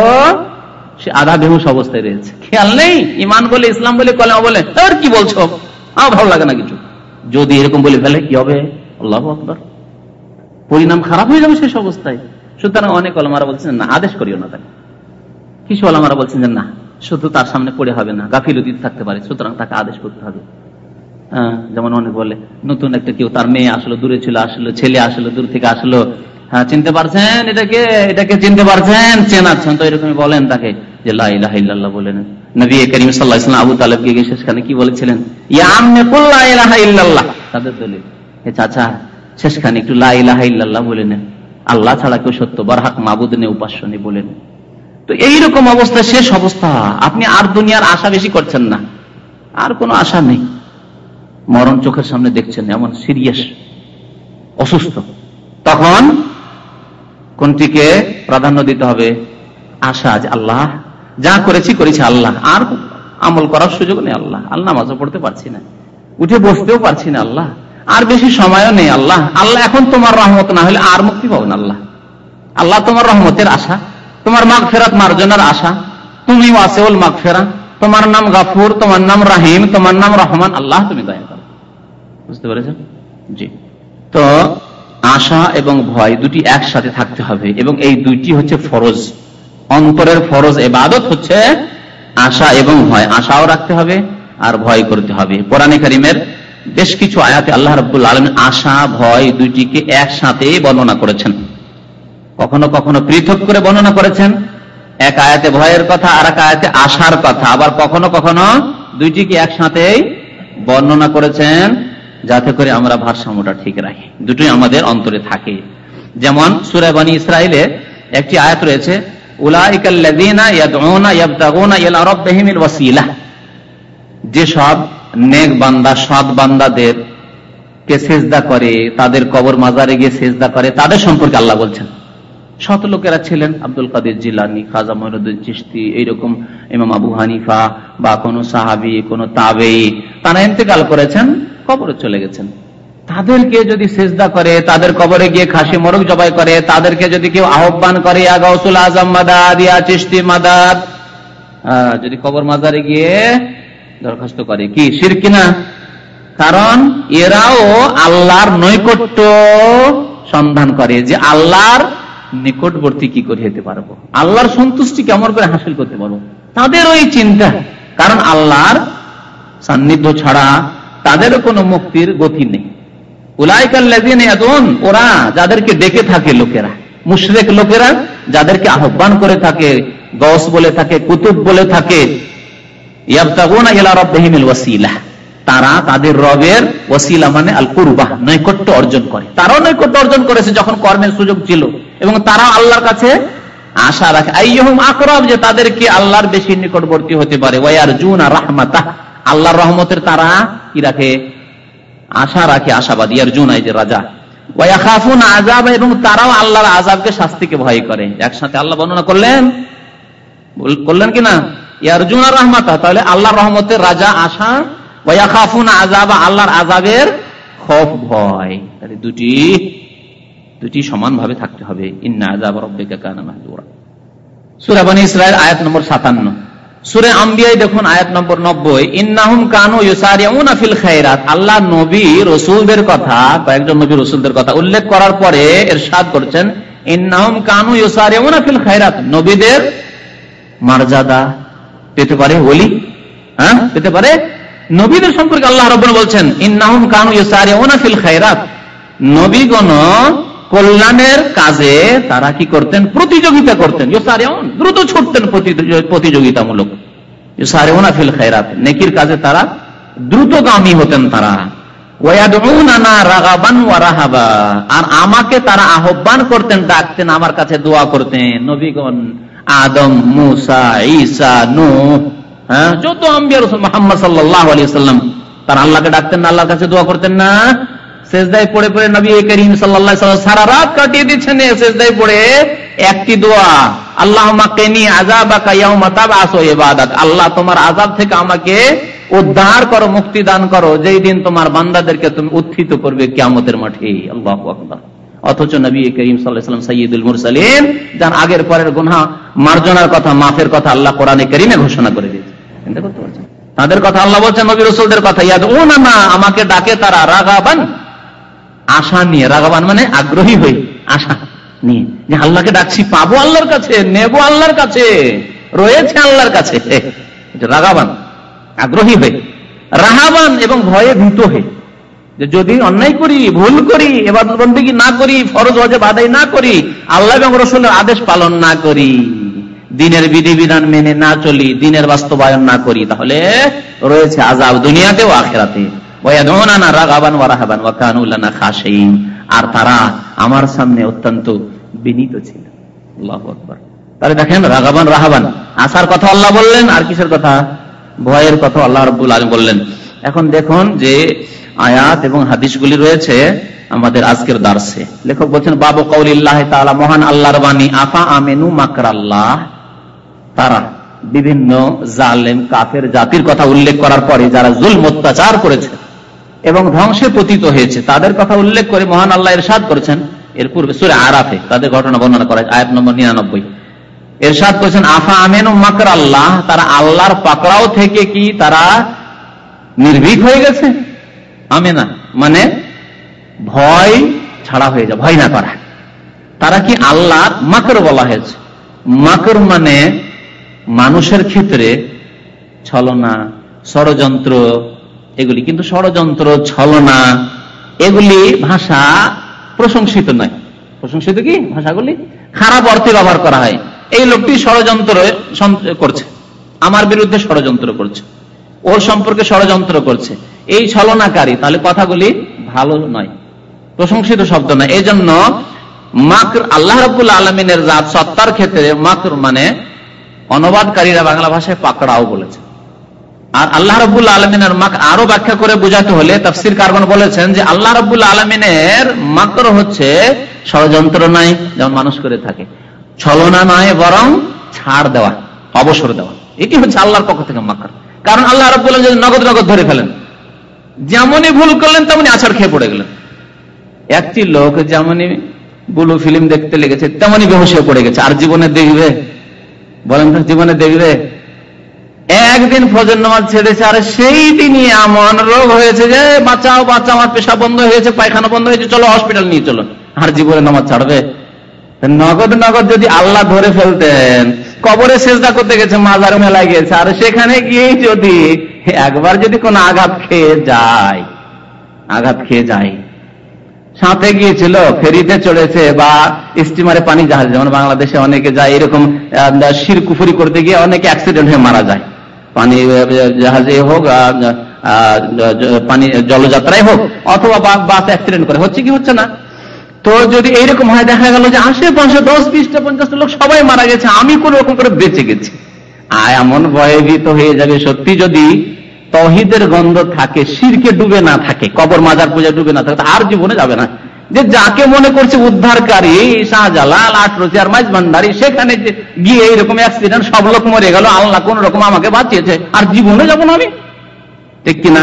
সে আধা বেহুশ অবস্থায় রয়েছে। খেয়াল নেই? ইমান বলে, ইসলাম বলে, কলেমা বলে, আর কি বলছো? আমার ভালো লাগে না কিছু। যদি এরকম বলে ফেলে, কি হবে? আল্লাহ আকবর। পরিণাম খারাপ হয়ে যাবে শেষ অবস্থায়। সুতরাং অনেক অলমারা বলছেন, না, আদেশ করিও না তাকে। কিছু অলমারা বলছেন যে, না শুধু তার সামনে পড়ে হবে না গাফিলতি থাকতে পারে সুতরাং তাকে আদেশ করতে হবে। হ্যাঁ, যেমন অনেক বলে নতুন একটা কেউ তার মেয়ে আসলো দূরে ছিল আসলো ছেলে আসলো দূর থেকে আসলো। হ্যাঁ চিনতে পারছেন এটাকে এটাকে চিনতে পারছেন? চেনাচ্ছেন। তো এরকমই বলেন তাকে যে লাহ বলেন নবী করিম সাল্লাহ আবু তালেবকে গিয়ে শেষখানে কি বলেছিলেন? তাদের দলিল চাচা শেষখানে একটু লাহ বলে নেন। আল্লাহ ছাড়া কেউ সত্য হাক মাবুদ নে উপাস্য নেই বলেন তো এইরকম অবস্থা, শেষ অবস্থা। আপনি আর দুনিয়ার আশা বেশি করছেন না। আর কোনো আশা নেই। মরণ চোখের সামনে দেখছেন, এমন সিরিয়াস, অসুস্থ। তখন কোনটিকে প্রাধান্য দিতে হবে? আশা যে আল্লাহ যা করেছি করেছি আল্লাহ। আর আমল করার সুযোগ নেই আল্লাহ। আল্লাহ মাঝে পড়তে পারছি না। উঠে বসতেও পারছি না আল্লাহ। আর বেশি সময়ও নেই আল্লাহ। আল্লাহ এখন তোমার রহমত না হলে আর মুক্তি পাবেন আল্লাহ। আল্লাহ তোমার রহমতের আশা। তোমার মাঘ ফেরাত মার্জনার আশা। তুমি ওয়াসেউল মাঘ ফেরা তোমার নাম গাফুর, তোমার নাম রাহিম, তোমার নাম রহমান। আল্লাহ তুমি দয়া করো। বুঝতে পেরেছেন? জি। তো আশা এবং ভয় দুটি একসাথে থাকতে হবে এবং এই দুইটি হচ্ছে ফরজ। অন্তরের ফরজ এবাদত হচ্ছে আশা এবং ভয়। আশাও রাখতে হবে আর ভয় করতে হবে। কোরআনে কারিমের বেশ কিছু আয়াতে আল্লাহ রব্বুল আলম আশা, ভয় দুইটিকে একসাথে বর্ণনা করেছেন। কখনো কখনো পৃথক করে বর্ণনা করেছেন। এক আয়াতে ভয়ের কথা আর এক আয়াতে আশার কথা। আবার কখনো কখনো দুইটিকে একসাথে বর্ণনা করেছেন, যাতে করে আমরা ভারসাম্যটা ঠিক রাখি। দুটোই আমাদের অন্তরে থাকে। যেমন সুরাবানী ইসরায়েলে একটি আয়াত রয়েছে যেসব নেক বান্দা, সৎ বান্দাদের কে সেজদা করে, তাদের কবর মাজারে গিয়ে সেজদা করে, তাদের সম্পর্কে আল্লাহ বলছেন। শত লোকেরা ছিলেন আব্দুল কাদের জিলানি, খাজা মহিনুদ্দিন চিস্তি এইরকম ইমাম আবু হানিফা বা কোন সাহাবি, কোন তাবে তারা ইন্তেকাল করেছেন, কবরে চলে গেছেন। তাদেরকে যদি সেজদা করে, তাদের কবরে গিয়ে খাসি মরক জবাই করে, তাদেরকে যদি কেউ আহ্বান করে গৌসুল আজম মাদাদ, ইয়া চিস্তি মাদাদ যদি কবর মাজারে গিয়ে দরখাস্ত করে, কি শির কিনা কারণ এরাও আল্লাহর নৈকট্য সন্ধান করে যে আল্লাহর নিকটবর্তী কি করে যেতে পারব? আল্লাহর সন্তুষ্টি কেমন করে হাসিল করতে পারব? তাদের ওই চিন্তা। কারণ আল্লাহর সান্নিধ্য ছাড়া তাদেরও কোনো মুক্তির গতি নেই। ওরা যাদেরকে ডেকে থাকে লোকেরা, মুশরেক লোকেরা যাদেরকে আহ্বান করে থাকে গস বলে থাকে, কুতুব বলে থাকে তারা তাদের রবের ওসিলা মানে আল কুরবাহ নৈকট্য অর্জন করে। তারাও নৈকট্য অর্জন করেছে যখন কর্মের সুযোগ ছিল। এবং তারা আল্লাহর কাছে আশা রাখে। আইহম আকরব, যে তাদেরকে আল্লাহর বেশি নিকটবর্তী হতে পারে। জুন আর আল্লাহর রহমতের তারা কি রাখে? আশা রাখে, আশাবাদী। আর জুন আই যে রাজা। আজাব এবং তারাও আল্লাহর আজাবকে শাস্তিকে ভয় করে। একসাথে আল্লাহ বর্ণনা করলেন। করলেন কিনা? ইয়ারজুন আর রহমাতা তাহলে রহমতের রাজা আশা। ওয়াখাফুন আজাব আল্লাহর আজাবের খফ ভয়। তাহলে দুটি দুটি সমান ভাবে থাকতে হবে। ইন্না আজাব রব্বিকা কানা মাহজুরা। সূরা বনী ইসরাইল আয়াত নম্বর 57 সুরে আম্বিয়াই দেখুন আয়াত নম্বর নব্বই। ইন্নাহুম কানু ইউসারিউনা ফিল খায়রাত। আল্লাহ নবী রসুলদের কথা কয়েকজন নবী রসুলদের কথা উল্লেখ করার পরে করছেন ইন্নাহুম কানু ইউসারিউনা ফিল খায়রাত। নবীদের মর্যাদা পেতে পারে ওলি হ্যাঁ? পেতে পারে নবীদের সম্পর্কে আল্লাহ রব্বুল বলছেন ইন্নাহুম কানু ইউসারিউনা ফিল খায়রাত। নবীগণ কল্যাণের কাজে তারা কি করতেন? প্রতিযোগিতা করতেন। দ্রুত ছুটতেন প্রতিযোগিতামূলক। ফিল নেকির কাজে তারা দ্রুতগামী হতেন তারা। আর আমাকে তারা আহ্বান করতেন, ডাকতেন, আমার কাছে দোয়া করতেন। নবীগণ, আদম, মুসা, ঈসা নু হ্যাঁ যত আম্বিয়া মোহাম্মদ সাল্লাম তার আল্লাহকে ডাকতেন না, আল্লাহর কাছে দোয়া করতেন না। শেষদায় পড়ে পড়ে নবী করিম সাল্লাহ সারা রাত কাটিয়ে দিচ্ছেন শেষদায় পড়ে একটি দোয়া আল্লাহ আল্লাহ তোমার আজাব থেকে আমাকে উদ্ধার করো, মুক্তি দান করো। যেই দিন তোমার বান্দাদেরকে তুমি উত্থিত করবে কিয়ামতের মাঠে। আল্লাহ আকবর। অথচ নবী করিম সাল্লাম সৈয়দুল মুরসালিম যার আগের পরের গুনা মার্জনার কথা, মাফের কথা আল্লাহ কোরআনে করিমে ঘোষণা করে দিয়েছে। তাদের কথা আল্লাহ বলছেন, নবী রসুলদের কথা ইয়াদ ও না আমাকে ডাকে তারা রাগাবান। আশা নিয়ে রাগাবান মানে আগ্রহী হই আশা নিয়ে। যে আল্লাহকে ডাকছি, পাবো আল্লাহর কাছে, নেব আল্লাহর কাছে, রয়েছে আল্লাহর কাছে। রাগাবান আগ্রহী হয়ে, রাহাবান এবং ভয়ে ভীত হয়ে, যে যদি অন্যায় করি, ভুল করি এবার বন্দিগি না করি, ফরজ হজে বাধাই না করি, আল্লাহ এবং রসুলের আদেশ পালন না করি, দিনের বিধি বিধান মেনে না চলি, দিনের বাস্তবায়ন না করি, তাহলে রয়েছে আজাব দুনিয়াতেও আখেরাতে। আর তারা আমার সামনে অত্যন্ত বিনীত ছিল। তাহলে দেখেন, রাগাবান, রাহাবান। আসার কথা আল্লাহ বললেন আর কিসের কথা? ভয়ের কথা আল্লাহ আলম বললেন। এখন দেখুন যে আয়াত এবং হাদিসগুলি রয়েছে আমাদের আজকের দার্সে। লেখক বলছেন, বাবু কৌলিল্লাহ মহান আল্লাহর বাণী, আফা আমেনু মাকর আল্লাহ তারা বিভিন্ন জালেম, কাফের জাতির কথা উল্লেখ করার পরে যারা জুল অত্যাচার করেছে এবং ধ্বংসে পতিত হয়েছে। তাদের কথা উল্লেখ করে মহান আল্লাহ এরশাদ করেছেন। এর পূর্বে সুরে আরাফে তাদের ঘটনা বর্ণনা করা আয়াত নম্বর নিরানব্বই। এরশাদ করেছেন, আফা আমেন মাকর আল্লাহ? তারা আল্লাহর পাকড়াও থেকে কি তারা নির্ভীক হয়ে গেছে? আমেনা মানে ভয় ছাড়া হয়ে যায়, ভয় না করা। তারা কি আল্লাহ মাকর বলা হয়েছে? মাকর মানে মানুষের ক্ষেত্রে ছলনা, ষড়যন্ত্র এগুলি কিন্তু ষড়যন্ত্র, ছলনা, এগুলি ভাষা প্রশংসিত নয়। প্রশংসিত কি? ভাষাগুলি খারাপ অর্থে ব্যবহার করা হয়। এই লোকটি ষড়যন্ত্র করছে। আমার বিরুদ্ধে ষড়যন্ত্র করছে। ওর সম্পর্কে ষড়যন্ত্র করছে। এই ছলনাকারী, তাহলে কথাগুলি ভালো নয়। প্রশংসিত শব্দ নয়। এই জন্য মাকর আল্লাহ রবুল্লা আলমিনের জাত সত্তার ক্ষেত্রে মাকর মানে অনুবাদকারীরা বাংলা ভাষায় পাকড়াও বলেছে। আর আল্লাহ রবুল্লা আলমিনের মাক আরও ব্যাখ্যা করে বোঝাতে হলে তফসির কার্বন বলেছেন যে আল্লাহ রবুল্লা আলমিনের মাকর হচ্ছে ষড়যন্ত্র নাই, যেমন মানুষ করে থাকে। ছলনা নয় বরং ছাড় দেওয়া, অবসর দেওয়া। এটি হচ্ছে আল্লাহর পক্ষ থেকে মাকর। কারণ আল্লাহ রব যদি নগদ নগদ ধরে ফেলেন, যেমনই ভুল করলেন, তেমনি আছাড় খেয়ে পড়ে গেলেন। একটি লোক যেমনই বুলু ফিল্ম দেখতে লেগেছে, তেমনই বেহসে পড়ে গেছে। আর জীবনে দেখবে? বলেন জীবনে দেখবে? একদিন ফজর নামাজ ছেড়েছে, আর সেই দিনই এমন রোগ হয়েছে যে বাঁচাও বাচ্চা আমার পেশা বন্ধ হয়েছে, পায়খানা বন্ধ হয়েছে, চলো হসপিটাল নিয়ে চলো। আর জীবনে নামাজ ছাড়বে? নগদ নগদ যদি আল্লাহ ধরে ফেলতেন, কবরে সেজদা করতে গেছে, মাজার মেলায় গেছে, আর সেখানে গিয়েই যদি একবার যদি কোন আঘাত খেয়ে যায়, আঘাত খেয়ে যায়। সাঁতে গিয়েছিল, ফেরিতে চড়েছে, বা স্টিমারে পানি জাহাজ, যেমন বাংলাদেশে অনেকে যায়, এরকম শির কুফুরি করতে গিয়ে অনেকে অ্যাক্সিডেন্ট হয়ে মারা যায়। পানি জাহাজে হোক পানি, জলযাত্রায় হোক, অথবা বাস অ্যাক্সিডেন্ট করে, হচ্ছে কি হচ্ছে না? তো যদি এইরকম হয়, দেখা গেল যে আশেপাশে দশ, বিশটা, পঞ্চাশটা লোক সবাই মারা গেছে, আমি কোন রকম করে বেঁচে গেছি। আর এমন ভয়ভীত হয়ে যাবে সত্যি যদি তহিদের গন্ধ থাকে, শিরকে ডুবে না থাকে, কবর মাজার পূজা ডুবে না থাকে আর জীবনে যাবে না। যে যাকে মনে করছে উদ্ধারকারী, শাহজালাল আটরসি আর মাইজ ভান্ডারি, সেখানে গিয়ে এইরকম অ্যাক্সিডেন্ট সব লোক মরে গেল, আল্লাহ কোন রকম আমাকে বাঁচিয়েছে। আর জীবনে যাব না আমি? ঠিক কিনা?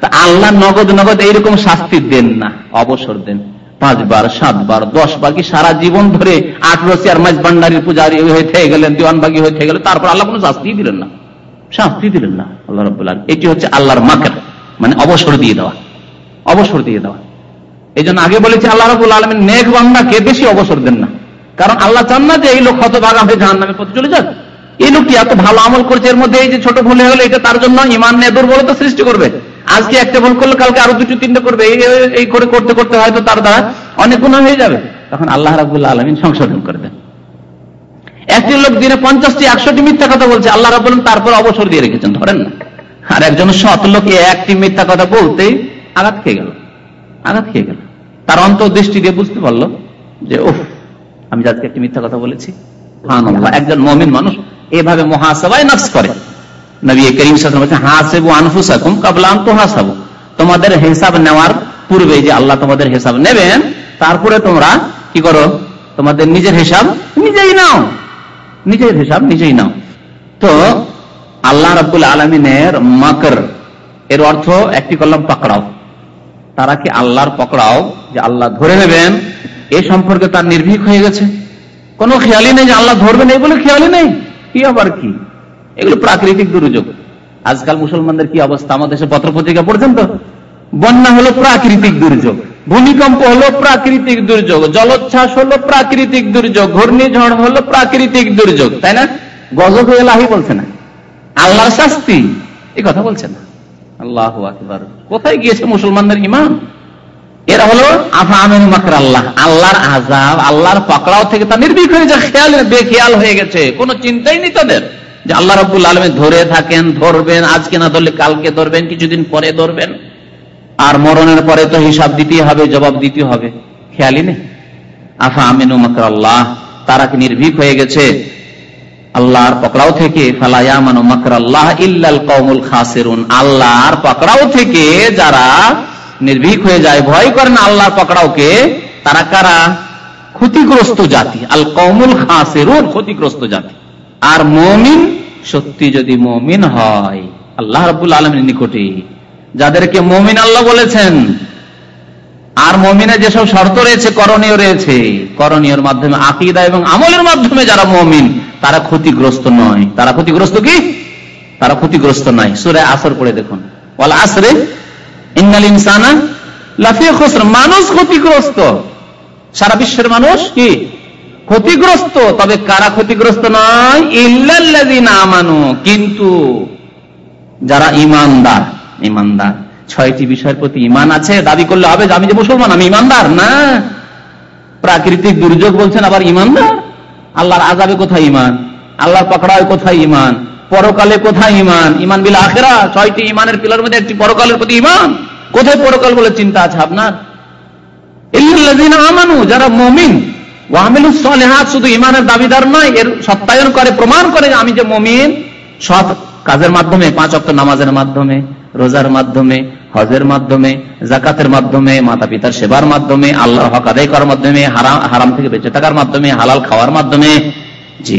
তা আল্লাহ নগদ নগদ এইরকম শাস্তি দেন না, অবসর দেন। পাঁচবার, সাতবার দশ বাকি সারা জীবন ধরে রসি আর মাঝ ভান্ডারির পূজারি হয়ে থেকে গেলেন, দিওয়ানবাগি হয়ে থেকে গেলেন, তারপর আল্লাহ কোনো শাস্তি দিলেন না। শাস্তি দিলেন না, আল্লাহ রবাহ এটি হচ্ছে আল্লাহর মাকের মানে অবসর দিয়ে দেওয়া। অবসর দিয়ে দেওয়া। এই আগে বলেছি, আল্লাহ রবুল আলমের নেক বান্দাকে বেশি অবসর দেন না। কারণ আল্লাহ চান না যে এই লোক হত ভাগা হয়ে জাহান নামে পথে চলে যাক। এই লোকটি এত ভালো আমল করছে, এর মধ্যে এই যে ছোট ভুল গেল, এটা তার জন্য ইমান নিয়ে দুর্বলতা সৃষ্টি করবে। আজকে একটা ভুল করলে, কালকে আরও দুটো তিনটে করবে, এই করে করতে করতে হয়তো তার দ্বারা অনেক গুণা হয়ে যাবে। তখন আল্লাহ রাবুল্লাহ আলমিন সংশোধন করে দেন। একটি লোক দিনে পঞ্চাশটি, একশোটি মিথ্যা কথা বলছে, আল্লাহ রাব তারপর অবসর দিয়ে রেখেছেন, ধরেন না। আর একজন সৎ লোক একটি মিথ্যা কথা বলতেই আঘাত খেয়ে গেল, আঘাত খেয়ে গেল। তার অন্তর্দৃষ্টি দিয়ে বুঝতে পারল যে ওহ আমি আজকে একটি মিথ্যা কথা বলেছি একজন মমিন মানুষ এভাবে মহাসভায় নাফস করে। তোমাদের হিসাব নেওয়ার পূর্বে যে আল্লাহ তোমাদের হিসাব নেবেন, তারপরে তোমরা কি করো? তোমাদের নিজের হিসাব নিজেই নাও। নিজের হিসাব নিজেই নাও। তো আল্লাহ রব্বুল আলমিনের মাকর, এর অর্থ একটি করলাম পাকড়াও। তারা কি আল্লাহর পকড়াও যে আল্লাহ ধরে নেবেন, এ সম্পর্কে তার নির্ভীক হয়ে গেছে। কোন খেয়ালই নেই যে আল্লাহ ধরবেন এই বলে খেয়ালই নেই। কি আবার কি? এগুলো প্রাকৃতিক দুর্যোগ। আজকাল মুসলমানদের কি অবস্থা? আমাদের দেশে পত্র পত্রিকা পড়ছেন বন্যা হলো প্রাকৃতিক দুর্যোগ, ভূমিকম্প হলো প্রাকৃতিক দুর্যোগ, জলোচ্ছ্বাস হলো প্রাকৃতিক দুর্যোগ, ঘূর্ণিঝড় হলো প্রাকৃতিক দুর্যোগ, তাই না? গজব এলাহি বলছে না। আল্লাহর শাস্তি এই কথা বলছে না। আল্লাহ আকবর। কোথায় গিয়েছে মুসলমানদের ইমান? এরা হলো আফা আমিন মাকর আল্লাহ। আল্লাহর আজাব আল্লাহর পকড়াও থেকে তা নির্ভীক হয়ে যায়। খেয়াল বেখেয়াল হয়ে গেছে। কোনো চিন্তাই নেই তাদের। যে আল্লাহ রব্বুল আলমে ধরে থাকেন, ধরবেন, আজকে না ধরলে কালকে ধরবেন, কিছুদিন পরে ধরবেন। আর মরণের পরে তো হিসাব দিতে হবে, জবাব দিতে হবে। খেয়ালই নেই। আফা আমিন মাকর আল্লাহ, তারা কি নির্ভীক হয়ে গেছে? আল্লাহর পকড়াও থেকে ফালায়ামানু মাকরাল্লাহ ইল্লাল কওমুল খাসিরুন। আল্লাহর পকড়াও থেকে যারা নির্ভীক হয়ে যায়, ভয় করেন আল্লাহর পকড়াওকে? তারা কারা? ক্ষতিগ্রস্ত জাতি। আল কৌমুল খাসেরুন, ক্ষতিগ্রস্ত জাতি। আর মমিন? সত্যি যদি মমিন হয়, আল্লাহ রবুল আলমের নিকটে। যাদেরকে মমিন আল্লাহ বলেছেন, আর মমিনের যেসব শর্ত রয়েছে, করণীয় রয়েছে করণীয় মাধ্যমে, আকিদা এবং আমলের মাধ্যমে যারা মমিন, তারা ক্ষতিগ্রস্ত নয়। তারা ক্ষতিগ্রস্ত কি? তারা ক্ষতিগ্রস্ত নয়। সুরে আসর পড়ে দেখুন। বল আসরে মানুষ ক্ষতিগ্রস্ত। সারা বিশ্বের মানুষ কি? ক্ষতিগ্রস্ত। তবে কারা ক্ষতিগ্রস্ত নয়? ইল্লাল্লাযিনা কিন্তু যারা ইমানদার ইমানদার ছয়টি বিষয়ের প্রতি ইমান আছে, দাবি করলে হবে আমি যে মুসলমান, আমি ইমানদার না। প্রাকৃতিক দুর্যোগ বলছেন আবার ইমানদার আল্লাহর আজাবে কোথায় ইমান আল্লাহর পাকড়ায় কোথায় ইমান পরকালে কোথায় ইমান ইমান বিল আখেরা, ছয়টি ইমানের পিলার মধ্যে একটি পরকালের প্রতি ইমান কোথায় পরকাল বলে চিন্তা আছে আপনার? যারা মমিন শুধু ইমানের দাবিদার নয়, এর সত্যায়ন করে, প্রমাণ করে আমি যে মমিন, সৎ কাজের মাধ্যমে, পাঁচ অক্ট নামাজের মাধ্যমে, রোজার মাধ্যমে, হজের মাধ্যমে জাকাতের মাধ্যমে মাতা পিতার সেবার মাধ্যমে আল্লাহ হক আদায় করার মাধ্যমে হারাম থেকে বেঁচে থাকার মাধ্যমে, হালাল খাওয়ার মাধ্যমে, জি।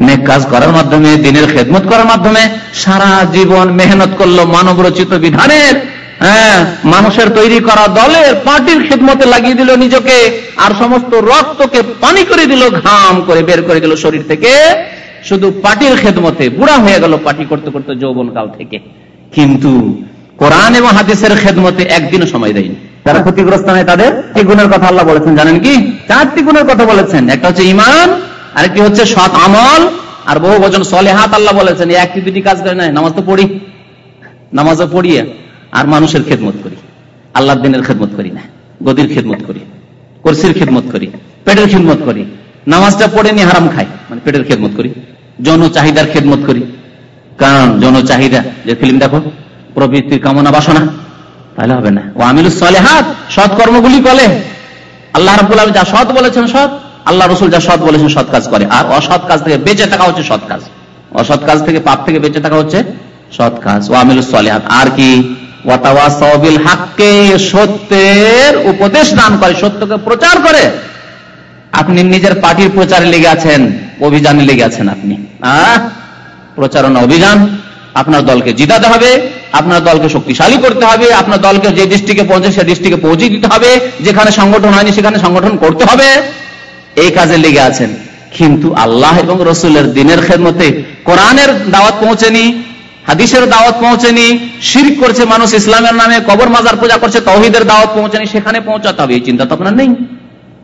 নেক কাজ করার মাধ্যমে, দিনের খেদমত করার মাধ্যমে সারা জীবন মেহনত করল মানব রচিত বিধানের। হ্যাঁ মানুষের তৈরি করা দলের পার্টির খেদমতে লাগিয়ে দিল নিজেকে, আর সমস্ত রক্তকে পানি করে দিল, ঘাম করে বের করে দিল শরীর থেকে। শুধু পার্টির খেদমতে, বুড়া হয়ে গেল পার্টি করতে করতে যৌবন কাল থেকে। কিন্তু কোরআন এবং হাদিসের খেদমতে একদিনও সময় দেয়নি। যারা ক্ষতিগ্রস্ত নয় তাদের গুণের কথা আল্লাহ বলেছেন জানেন কি? চারটি গুণের কথা বলেছেন। একটা হচ্ছে ইমান আরেকটি হচ্ছে সৎ আমল আর বহু বচন সলে হাত আল্লাহ বলেছেন একটি দুটি কাজ করে নাই, নামাজ তো পড়ি। নামাজও পড়িয়ে আর মানুষের খেদমত করি আল্লাহ দিনের খেদমত করি না, গদির খেদমত করি, কর্সির খেদমত করি, পেটের খেদমত করি, নামাজটা পড়ে নিয়ে হারাম খাই মানে পেটের খেদমত করি, যৌন চাহিদার খেদমত করি। কারণ যৌন চাহিদা, যে ফিল্ম দেখো, প্রবৃত্তির কামনা বাসনা, তাহলে হবে না। ও আমিল হাত সৎ কর্মগুলি বলে আল্লাহ রাবুল যা সৎ বলেছেন সৎ আল্লাহ রসুল যা সৎ বলেছেন সৎ কাজ করে। আর অসৎ কাজ থেকে বেঁচে থাকা হচ্ছে সৎ কাজ। অসৎ কাজ থেকে পাপ থেকে বেঁচে থাকা হচ্ছে সৎ কাজ। ও আমিল হাত আর কি? সত্যের উপদেশ দান করে, সত্যকে প্রচার করে। আপনি নিজের পার্টির প্রচারে লেগে আছেন, অভিযানে লেগে আছেন আপনি। প্রচারণা অভিযান। আপনার দলকে জিতাতে হবে, আপনার দলকে শক্তিশালী করতে হবে, আপনার দলকে যে ডিস্ট্রিক্টে পৌঁছে সে ডিস্ট্রিক্টে পৌঁছে দিতে হবে, যেখানে সংগঠন হয়নি সেখানে সংগঠন করতে হবে। এই কাজে লেগে আছেন। কিন্তু আল্লাহ এবং রসুলের দিনের খেদমতে কোরআনের দাওয়াত পৌঁছেনি, হাদিসের দাওয়াত পৌঁছেনি শির করছে মানুষ, ইসলামের নামে কবর মাজার পূজা করছে, তহিদের দাওয়াত পৌঁছেনি, সেখানে পৌঁছাতে হবে, এই চিন্তা তো আপনার নেই।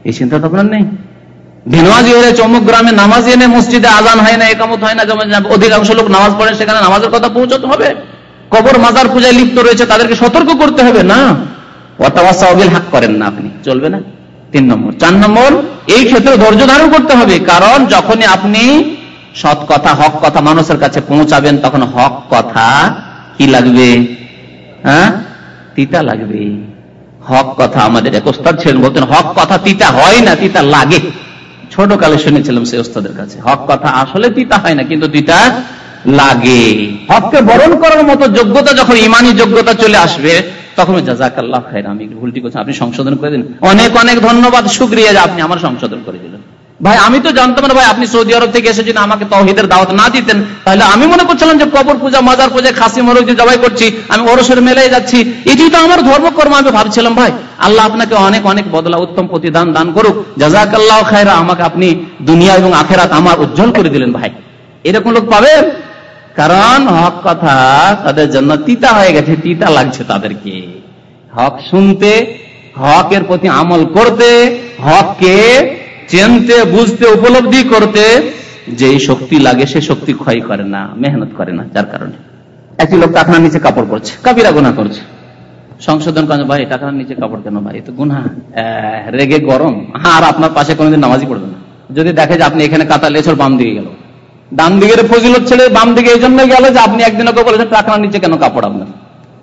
এই চিন্তা তো আপনার নেই। হলে চমক গ্রামে নামাজ এনে মসজিদে আজান হয় না, একামত হয় না অধিকাংশ লোক নামাজ পড়ে, সেখানে নামাজের কথা পৌঁছাতে হবে। কবর মাজার পূজায় লিপ্ত রয়েছে, তাদেরকে সতর্ক করতে হবে না। অতাবাসাবিল হাক করেন না আপনি, চলবে না। তিন নম্বর। চার নম্বর, এই ক্ষেত্রে ধৈর্য ধারণ করতে হবে, কারণ যখনই আপনি সৎ কথা, হক কথা মানুষের কাছে পৌঁছাবেন, তখন হক কথা কি লাগবে? হ্যাঁ? তিতা লাগবে। হক কথা আমাদের, এক ওস্তাদ ছিলেন, বলতেন, হক কথা তিতা হয় না, তিতা লাগে। ছোট কালে শুনেছিলাম সেই ওস্তাদের কাছে, হক কথা আসলে তিতা হয় না, কিন্তু তিতা লাগে। হককে বরণ করার মতো যোগ্যতা, যখন ইমানি যোগ্যতা চলে আসবে তখন জাজাকাল্লাহ খাইর আমি ভুলটি করছি আপনি সংশোধন করে দিন। অনেক অনেক ধন্যবাদ সুক্রিয়া যে আপনি আমার সংশোধন করে দিলেন। ভাই, আমি তো জানতাম না, ভাই, আপনি সৌদি আরব থেকে এসেছেন আমাকে তহিদের দাওয়াত না দিতেন, তাহলে আমি মনে করছিলাম যে কবর পূজা, মাজার পূজা, খাসি মরক জবাই করছি, আমি ওরসের মেলায় যাচ্ছি। এটি তো আমার ধর্মকর্ম, আমি ভাবছিলাম, ভাই। আল্লাহ আপনাকে অনেক অনেক বদলা, উত্তম প্রতিদান দান করুক। জাজাকাল্লাহ খায়রা আমাকে আপনি দুনিয়া এবং আখেরাত আমার উজ্জ্বল করে দিলেন, ভাই। এরকম লোক পাবেন? কারণ হক কথা তাদের জন্য তিতা হয়ে গেছে, তিতা লাগছে তাদেরকে। হক শুনতে, হকের প্রতি আমল করতে, হককে চেনতে, বুঝতে, উপলব্ধি করতে যে শক্তি লাগে সে শক্তি ক্ষয় করে না, মেহনত করে না, যার কারণে। একটি লোক টাকার নিচে কাপড় পরছে, কাবিরা গুণা করছে। সংশোধন করে ভাই টাকার নিচে কাপড় কেন ভাই? তো গুনা রেগে গরম। আর আপনার পাশে কোনোদিন নামাজি পড়বে না। যদি দেখে যে আপনি এখানে কাতা লেছর বাম দিকে গেল। ডান দিকের ফজিলত ছেড়ে বাম দিকে এই জন্য গেল যে আপনি একদিন ওকে বলেছেন টাকার নিচে কেন কাপড় আপনার?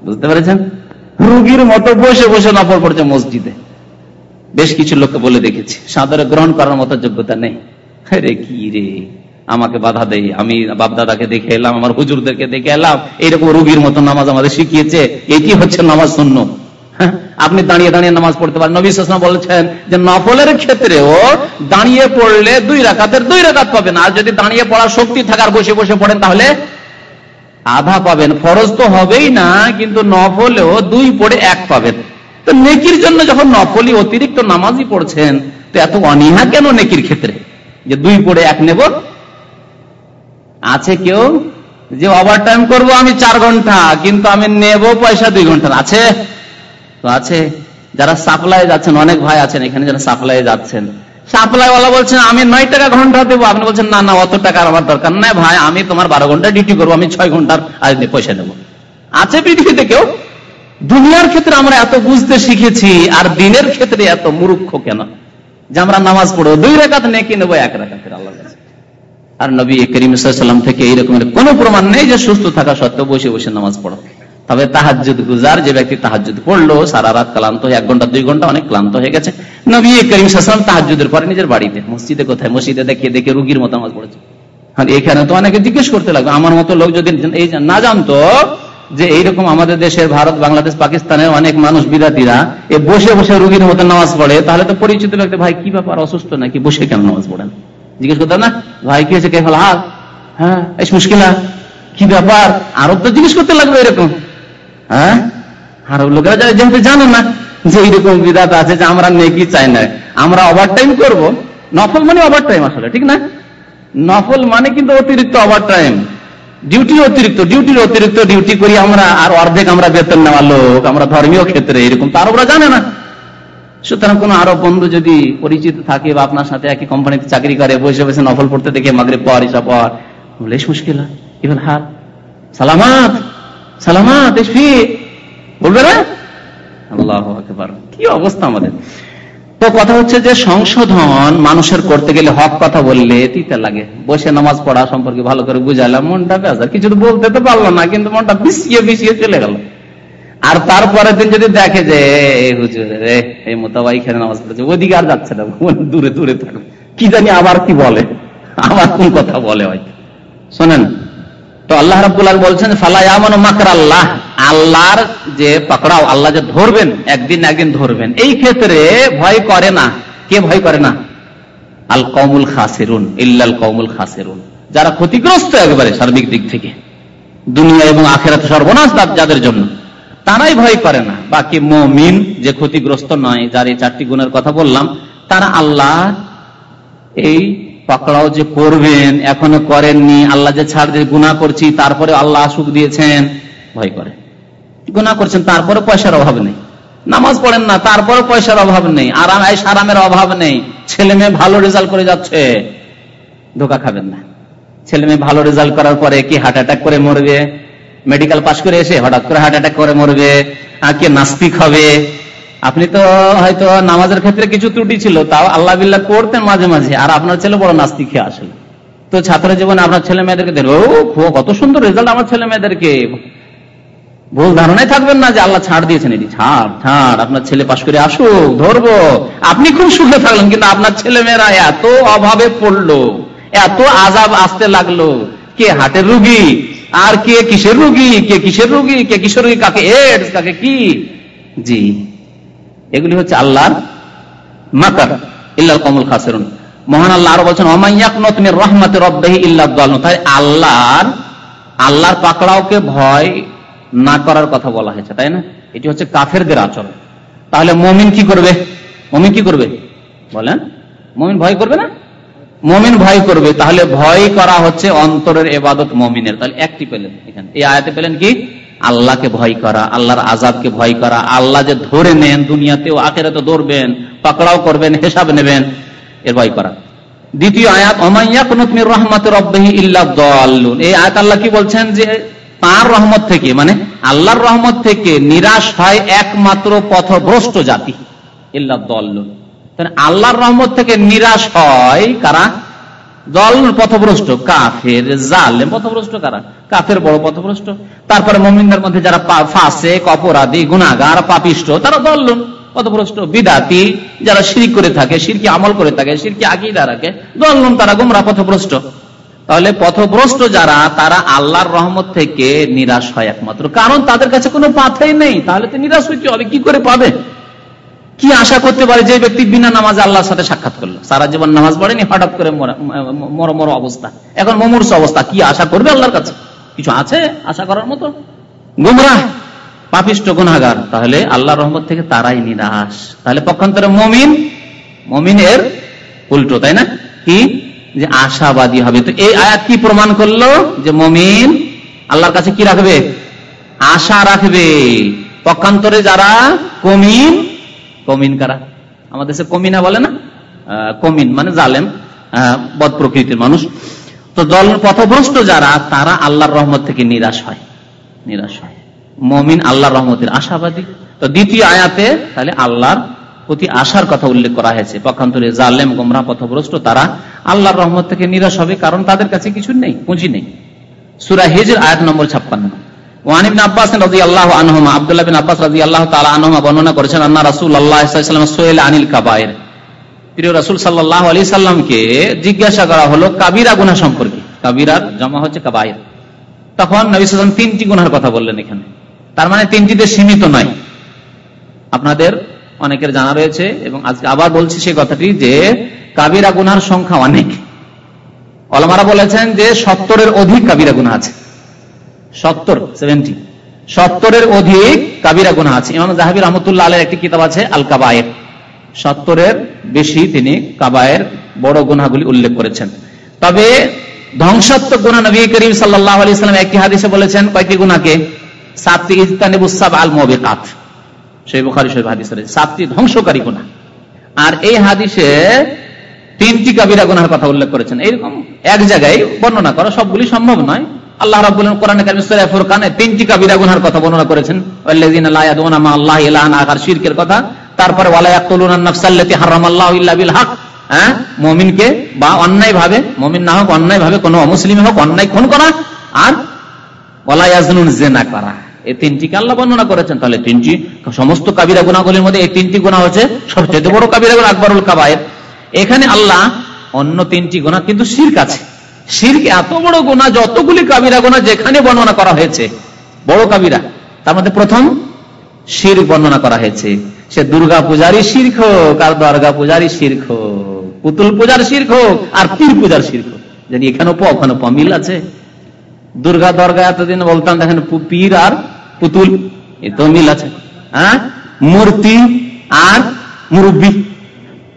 বুঝতে পেরেছেন? রুগীর মতো বসে বসে নফল পড়ছে মসজিদে। বেশ কিছু লোককে বলে দেখেছি। সাদরে গ্রহণ করার মতো যোগ্যতা নেই। রে কি রে? আমাকে বাধা দেয় আমি বাপদাদাকে দেখে এলাম, আমার হুজুরদেরকে দেখে এলাম। এইরকম রুগীর মতো নামাজ আমাদের শিখিয়েছে। এটি হচ্ছে নামাজ শূন্য। আপনি দাঁড়িয়ে দাঁড়িয়ে নামাজ পড়তে পারেন। নবী সাসনা বলেছেন যে নফলের ক্ষেত্রেও দাঁড়িয়ে পড়লে দুই রাকাতের দুই রাকাত পাবেন। আর যদি দাঁড়িয়ে পড়ার শক্তি থাকার বসে বসে পড়েন, তাহলে আধা পাবেন। ফরজ তো হবেই না, কিন্তু নফলেও দুই পড়ে এক পাবেন। তো নেকির জন্য যখন নফলি অতিরিক্ত নামাজই পড়ছেন, তো এত অনীহা কেন নেকির ক্ষেত্রে? যে দুই পড়ে এক নেব? আছে কেউ? যে ওভার টাইম করব আমি চার ঘণ্টা, কিন্তু আমি নেব পয়সা দুই ঘণ্টা। আছে? তো আছে। যারা সাপ্লাই যাচ্ছেন, অনেক ভাই আছেন এখানে যারা সাপ্লাই যাচ্ছেন। সাপ্লাই ওয়ালা বলছেন, আমি নয় টাকা ঘণ্টা দেবো। আপনি বলছেন, না না, অত টাকার আমার দরকার ভাই, আমি তোমার বারো ঘণ্টা ডিউটি করব, আমি ছয় ঘণ্টার আজ পয়সা আছে পৃথিবীতে কেউ? দুনিয়ার ক্ষেত্রে আমরা এত বুঝতে শিখেছি, আর দিনের ক্ষেত্রে এত মুরুক্ষ কেন? যে আমরা নামাজ পড়ব, দুই রেখাত নেকি নেব, এক রেখাতের আল্লাহ আর নবী করিম সাল্লাম থেকে এইরকমের কোন প্রমাণ নেই যে সুস্থ থাকা সত্ত্বেও বসে বসে নামাজ পড়ো। তবে তাহাজুদ গুজার যে ব্যক্তি তাহাজুদ পড়ল, সারা রাত ক্লান্ত হয়ে, এক ঘণ্টা, দুই ঘণ্টা অনেক ক্লান্ত হয়ে গেছে। নবী করিম সাল্লাম তাহাজুদের পরে নিজের বাড়িতে, মসজিদে কোথায়? মসজিদে দেখে দেখে রুগীর মতো নামাজ পড়েছে। এখানে তো অনেকে জিজ্ঞেস করতে লাগবে আমার মতো লোক যদি এই না জানতো যে এইরকম আমাদের দেশের ভারত, বাংলাদেশ, পাকিস্তানের অনেক মানুষ, বিরাতিরা, এ বসে বসে রুগীর মতো নামাজ পড়ে, তাহলে তো পরিচিত লাগতে ভাই, কি ব্যাপার, অসুস্থ নাকি? বসে কেন নামাজ পড়েন? জিজ্ঞেস করতাম না, ভাই, কি হয়েছে? কে ফেলা হ্যাঁ এই মুশকিলা কি ব্যাপার? আরব তো জিজ্ঞেস করতে লাগবে এরকম। হ্যাঁ? আরব লোকেরা যেহেতু জানে না যে এইরকম বিদাত আছে যে আমরা নেকি চাই না, আমরা ওভার টাইম করব। নফল মানে ওভার টাইম আসলে, ঠিক না? নফল মানে কিন্তু অতিরিক্ত ওভার টাইম ডিউটি অতিরিক্ত ডিউটির অতিরিক্ত ডিউটি করি আমরা, আর অর্ধেক আমরা বেতন নেওয়া লোক, আমরা ধর্মীয় ক্ষেত্রে, এরকম তো আরবরা জানে না। সুতরাং কোন আরব বন্ধু যদি পরিচিত থাকে বা আপনার সাথে একই কোম্পানিতে চাকরি করে, বসে বসে নফল পড়তে দেখে মাগরে পর ইসা পর বলে মুশকিল হাল? সালামাত! বলবে না? আল্লাহ কি অবস্থা আমাদের? তো কথা হচ্ছে যে সংশোধন মানুষের করতে গেলে হক কথা বললে লাগে। বসে নামাজ পড়া সম্পর্কে ভালো করে বুঝালাম মনটা বেজার কিছু তো বলতে তো পারল না, কিন্তু মনটা বিছিয়ে বিছিয়ে চলে গেল। আর তারপরে দিন যদি দেখে যে এই মোতাবাই খেলে নামাজ পড়েছে, ওদিকে আর যাচ্ছে না দূরে দূরে থাকবে। কি জানি আবার কি বলে, আবার কোন কথা বলে হয়তো। শোনেন তো আল্লাহ রাবুল্লাহ বলছেন ফালায়ামান মাকর আল্লাহ আল্লাহর যে পাকড়াও, আল্লাহ যে ধরবেন, একদিন একদিন ধরবেন। এই ক্ষেত্রে ভয় করে না। কে ভয় করে না? আল কমুল খাসেরুন, ইল্লাল কমুল খাসেরুন। যারা ক্ষতিগ্রস্ত একবারে সার্বিক দিক থেকে। দুনিয়া এবং আখেরাতে সর্বনাশ যাদের জন্য। তারাই ভয় করে না। বাকি মমিন যে ক্ষতিগ্রস্ত নয়, যার এই চারটি গুণের কথা বললাম, তারা আল্লাহ এই পাকড়াও যে করবেন, এখনও করেননি, আল্লাহ যে ছাড় দিয়ে গুণা করছি তারপরে আল্লাহ সুখ দিয়েছেন, ভয় করে। গুণা করছেন তারপরে পয়সার অভাব নেই। নামাজ পড়েন না তারপরে পয়সার অভাব নেই, আরাম আরামের অভাব নেই। ছেলে মেয়ে ভালো রেজাল্ট করে যাচ্ছে, ধোকা খাবেন না। ছেলে মেয়ে ভালো রেজাল্ট করার পরে কি হার্ট অ্যাটাক করে মরবে? মেডিকেল পাস করে এসে হঠাৎ করে হার্ট অ্যাটাক করে মরবে আর কে নাস্তিক হবে? আপনি তো হয়তো নামাজের ক্ষেত্রে কিছু ত্রুটি ছিল, তাও আল্লাহ বিল্লাহ করতেন মাঝে মাঝে, আর আপনার ছেলে বড় নাস্তিক হয়ে আসলে। তো ছাত্র জীবনে আপনার ছেলে মেয়েদেরকে দেন ও কত সুন্দর রেজাল্ট আমার ছেলে মেয়েদেরকে। ভুল ধারণায় থাকবেন না যে আল্লাহ ছাড় দিয়েছেন এটি ছাড় ছাড়, আপনার ছেলে পাশ করে আসুক, ধরবো। আপনি খুব সুখে থাকলেন, কিন্তু আপনার ছেলে মেয়েরা এত অভাবে পড়ল, এত আজাব আসতে লাগল, কে হাটের রুগী, আর কে কিসের রুগী, কে কিসের রুগী, কে কিসের রুগী, কাকে এডস কাকে কি? জি। এগুলি হচ্ছে আল্লাহর মাকার ইল্লাল কমল খাসেরুন। মহান আল্লাহ আরও বলছেন অমাইয়াক নতুন রহমতে রব্বাহি ইল্লাহ তাই আল্লাহর আল্লাহর পাকড়াওকে ভয় না করার কথা বলা হয়েছে, তাই না? এটি হচ্ছে কাফেরদের আচরণ। তাহলে মমিন কি করবে? মমিন কি করবে? বলেন, মমিন ভয় করবে না? মমিন ভয় করবে। তাহলে ভয় করা হচ্ছে অন্তরের এবাদত মমিনের। তাহলে একটি পেলেন এখানে। এই আয়াতে পেলেন কি? আল্লাহকে ভয় করা, আল্লাহর আজাদকে ভয় করা, আল্লাহ যে ধরে নেন দুনিয়াতেও তো ধরবেন, পাকড়াও করবেন, হিসাব নেবেন, এর ভয় করা। দ্বিতীয় আয়াত অমাইয়া কোন রহমত রব্বাহি ইল্লা এই আয়াত আল্লাহ কি বলছেন যে, তার রহমত থেকে মানে আল্লাহর রহমত থেকে নিরাশ হয় একমাত্র পথভ্রষ্ট জাতি, ইল্লা দল্লুন। আল্লাহর রহমত থেকে নিরাশ হয় কারা? দল পথভ্রষ্ট, কাফের, জালেম, পথভ্রষ্ট কারা? কাফের বড় পথভ্রষ্ট। তারপরে মমিনদের মধ্যে যারা ফাঁসে অপরাধী গুণাগার পাপিষ্ট, তারা দললুন পথভ্রষ্ট, বিদাতি, যারা শির করে থাকে সিরকি আমল করে থাকে সিরকি আকিদা রাখে দললুন তারা গুমরা পথভ্রষ্ট। তাহলে পথভ্রষ্ট যারা, তারা আল্লাহর রহমত থেকে নিরাশ হয় একমাত্র। কারণ তাদের কাছে কোনো পাথাই নেই। তাহলে তো নিরাশ হইতে হবে, কি করে পাবে? কি আশা করতে পারে যে ব্যক্তি বিনা নামাজে আল্লাহর সাথে সাক্ষাৎ করল? সারা জীবন নামাজ পড়েনি, হঠাৎ করে মর মর অবস্থা। এখন মমূর্ষ অবস্থা, কি আশা করবে আল্লাহর কাছে? কিছু আছে আশা করার মতো? গুমরা পাপিষ্ট গুণাগার তাহলে আল্লাহ রহমত থেকে তারাই নিরাশ। তাহলে পক্ষান্তরে মমিন মমিনের উল্টো, তাই না? কি? যে আশাবাদী হবে। তো এই আয়াত কি প্রমাণ করল? যে মমিন আল্লাহর কাছে কি রাখবে? আশা রাখবে। পক্ষান্তরে যারা কমিন কমিন কারা? আমাদের দেশে কমিনা বলে না? কমিন মানে জালেম বদ প্রকৃতির মানুষ। তো দল পথভ্রষ্ট যারা, তারা আল্লাহর রহমত থেকে নিরাশ হয়। নিরাশ হয়। মমিন আল্লাহর রহমতের আশাবাদী। তো দ্বিতীয় আয়াতে তাহলে আল্লাহর প্রতি আশার কথা উল্লেখ করা হয়েছে। পক্ষান্তরে জালেম, গোমরা, পথভ্রষ্ট, তারা আল্লাহর রহমত থেকে নিরাশ হবে, কারণ তাদের কাছে কিছু নেই, পুঁজি নেই। সুরা হেজের, আয়াত নম্বর ছাপ্পান্ন। আব্দুল্লাহ আব্বাস রাজি আল্লাহ বর্ণনা করেছেন আনিল জিজ্ঞাসা করা হলো কাবিরা গুনা সম্পর্কে। কাবিরার জমা হচ্ছে কাবায়ের। তখন নবী তিনটি গুনার কথা বললেন এখানে। তার মানে তিনটিতে সীমিত নয়। আপনাদের অনেকের জানা রয়েছে এবং আজকে আবার বলছি সেই কথাটি যে কাবিরা গুনার সংখ্যা অনেক। অলমারা বলেছেন যে সত্তরের অধিক কাবিরা গুনা আছে। সত্তর সেভেন্টি সত্তরের অধিক কাবিরা গুনা আছে। ইমাম জাহাবি রহমতুল্লাহ আলের একটি কিতাব আছে আল কাবায়ের সত্তরের বেশি তিনি কাবায়ের বড় গুনাগুলি উল্লেখ করেছেন। তবে ধ্বংসাত্মক গুণা নবী করিম সাল্লাহ সাল্লাম একটি হাদিসে বলেছেন কয়েকটি গুণাকে সাতটি ইস্তানিবুসাব আল মবিকাত সেই বুখারি হাদিসের সাতটি ধ্বংসকারী গুণা আর এই হাদিসে তিনটি কাবিরা গুনার কথা উল্লেখ করেছেন। এইরকম এক জায়গায় বর্ণনা করা সবগুলি সম্ভব নয়। আল্লাহ রাবুল কোরআনে ফুরকানে তিনটি কাবিরা গুনার কথা বর্ণনা করেছেন। আল্লাহ শিরকের কথা। তারপরে হ্যাঁ? মমিনকে বা অন্যায় ভাবে মমিন না হোক অন্যায় ভাবে কোন অমুসলিম হোক, অন্যায় খুন করা আর ওয়ালায়াজনুন জেনা করা। এই তিনটিকে আল্লাহ বর্ণনা করেছেন। তাহলে তিনটি সমস্ত কাবিরা গুণাগুলির মধ্যে এই তিনটি গুণা হচ্ছে সবচেয়ে বড় কাবিরা গুণ আকবরুল কাবায়ের। এখানে আল্লাহ অন্য তিনটি গুণা কিন্তু শির্ক আছে। শির্ক এত বড় গুণা যতগুলি কাবিরা গুণা যেখানে বর্ণনা করা হয়েছে, বড় কাবিরা, তার মধ্যে প্রথম শির বর্ণনা করা হয়েছে। সে দুর্গা পূজারই শীর্ষ হোক আর দর্গা পূজারই শীর্ষ পুতুল পূজার শীর্ষ হোক আর পীর পূজার শীর্ষ জানি এখানে প ওখানে প আছে। দুর্গা দর্গা এতদিন বলতাম দেখেন পীর আর পুতুল এ তো মিল আছে। হ্যাঁ? মূর্তি আর মুরব্বী।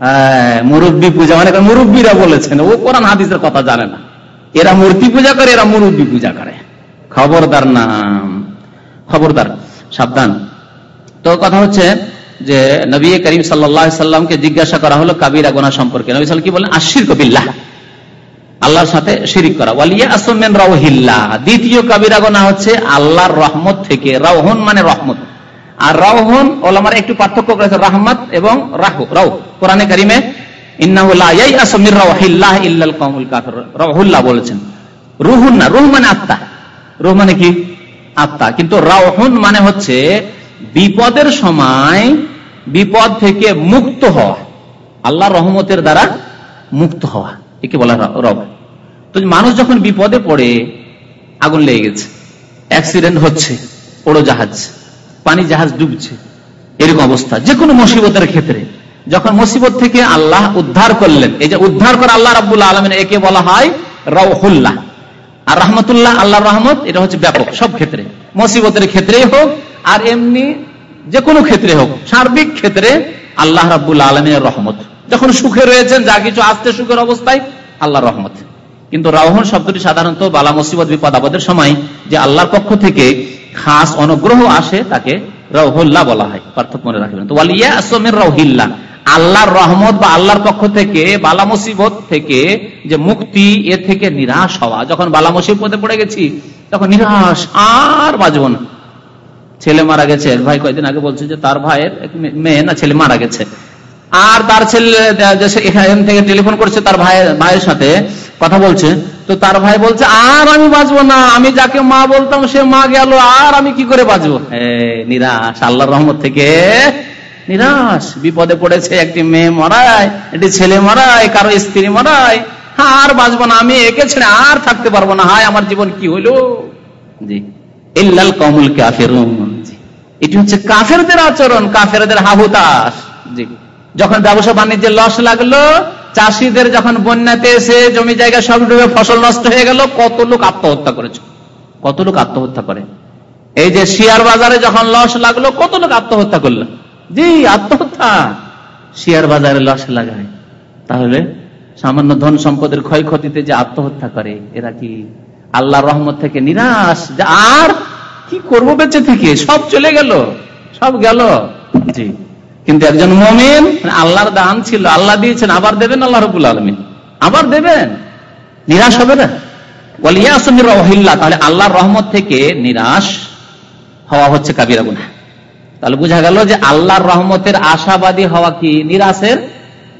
হ্যাঁ, মুরব্বী পূজা মানে মুরব্বীরা বলেছেন ও কোরআন হাদিসের কথা জানে না। এরা মূর্তি পূজা করে এরা মুরব্বী পূজা করে। খবরদার নাম। খবরদার সাবধান। তো কথা হচ্ছে যে নবী করিম সাল্লামকে জিজ্ঞাসা করা হলো কাবিরা গোনা সম্পর্কে। নবী সাল কি বলেন আশির কবিল্লাহ আল্লাহর সাথে শিরিক করা। ওয়ালিয়া আসমেন রাউহিল্লা দ্বিতীয় কাবিরা গোনা হচ্ছে আল্লাহর রহমত থেকে। রাউহন মানে রহমত। আর রাউহন ওলামার একটু পার্থক্য করেছে, রহমত এবং রাহু রাউ কোরআনে কারিমে বলেছেন। রুহুন না, রুহ মানে আত্মা। রুহ মানে কি? আত্মা। কিন্তু রাউহন মানে হচ্ছে বিপদের সময় বিপদ থেকে মুক্ত হওয়া। আল্লাহ রহমতের দ্বারা মুক্ত হওয়া। একে বলা রব। তো মানুষ যখন বিপদে পড়ে, আগুন লেগে গেছে, অ্যাক্সিডেন্ট হচ্ছে ওড়ো জাহাজ পানি জাহাজ ডুবছে, এরকম অবস্থা যে কোনো মুসিবতের ক্ষেত্রে। যখন মুসিবত থেকে আল্লাহ উদ্ধার করলেন, এই যে উদ্ধার করে আল্লাহ রাবুল্লাহ আলমিন, একে বলা হয় রহুল্লাহ আর রহমতুল্লাহ আল্লাহ রহমত, এটা হচ্ছে ব্যাপক, সব ক্ষেত্রে। মুসিবতের ক্ষেত্রেই হোক আর এমনি যে কোনো ক্ষেত্রে হোক, সার্বিক ক্ষেত্রে আল্লাহ রাবুল আলমিনের রহমত। যখন সুখে রয়েছেন, যা কিছু আসতে সুখের অবস্থায় আল্লাহ রহমত। কিন্তু রাহন শব্দটি সাধারণত বালা মুসিবত, বিপদ, আপদের সময় যে আল্লাহর পক্ষ থেকে খাস অনুগ্রহ আসে, তাকে রহুল্লাহ বলা হয়। পার্থক্য মনে রাখবেন। তো ওয়ালিয়া আসমের রহিল্লা আল্লাহর রহমত বা আল্লাহর পক্ষ থেকে বালা মুসিবত থেকে যে মুক্তি, এ থেকে নিরাশ হওয়া। যখন বালা মুসিবতে পড়ে গেছি, তখন নিরাশ আর বাজব না। ছেলে মারা গেছে। ভাই কয়েকদিন আগে বলছে যে তার ভাইয়ের মেয়ে না, ছেলে মারা গেছে। আর তার ছেলে এখান থেকে টেলিফোন করছে তার ভাইয়ের ভাইয়ের সাথে, কথা বলছে। তো তার ভাই বলছে, আর আমি বাঁচবো না। আমি যাকে মা বলতাম সে মা গেল। আর আমি কি করে বাঁচবো? নিরাশ আল্লাহ রহমত থেকে নিরাশ। বিপদে পড়েছে একটি মেয়ে মরায়, একটি ছেলে মরায়, কারও স্ত্রী মরায়। আর বাঁচবো না। আমি একে ছেড়ে আর থাকতে পারব না। হায়, আমার জীবন কি হইল? জি। ইল্লাল কমুল কাফের এটি হচ্ছে কাফেরদের আচরণ কাফেরদের হাহুতাস জি। যখন ব্যবসা বাণিজ্যের লস লাগল চাষিদের যখন বন্যাতে এসে জমি জায়গা সব ডুবে ফসল নষ্ট হয়ে গেল কত লোক আত্মহত্যা করেছে। কত লোক আত্মহত্যা করে। এই যে শেয়ার বাজারে যখন লস লাগল কত লোক আত্মহত্যা করল। জি আত্মহত্যা। শেয়ার বাজারে লস লাগায়। তাহলে সামান্য ধন সম্পদের ক্ষয়ক্ষতিতে যে আত্মহত্যা করে এরা কি আল্লাহ রহমত থেকে নিরাশ। আর কি করব বেঁচে থেকে? সব চলে গেল। সব গেল। জি। কিন্তু একজন মমিন মানে আল্লাহর দান ছিল, আল্লাহ দিয়েছেন, আবার দেবেন আল্লাহ রবুল আলমিন। আবার দেবেন। নিরাশ হবে না? তাহলে আল্লাহর রহমত থেকে নিরাশ হওয়া হচ্ছে কাবিরা গুনা তাহলে বোঝা গেল যে আল্লাহর রহমতের আশাবাদী হওয়া কি? নিরাশের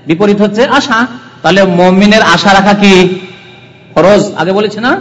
বিপরীত হচ্ছে আশা। তাহলে মমিনের আশা রাখা কি? ফরজ। আগে বলেছে না?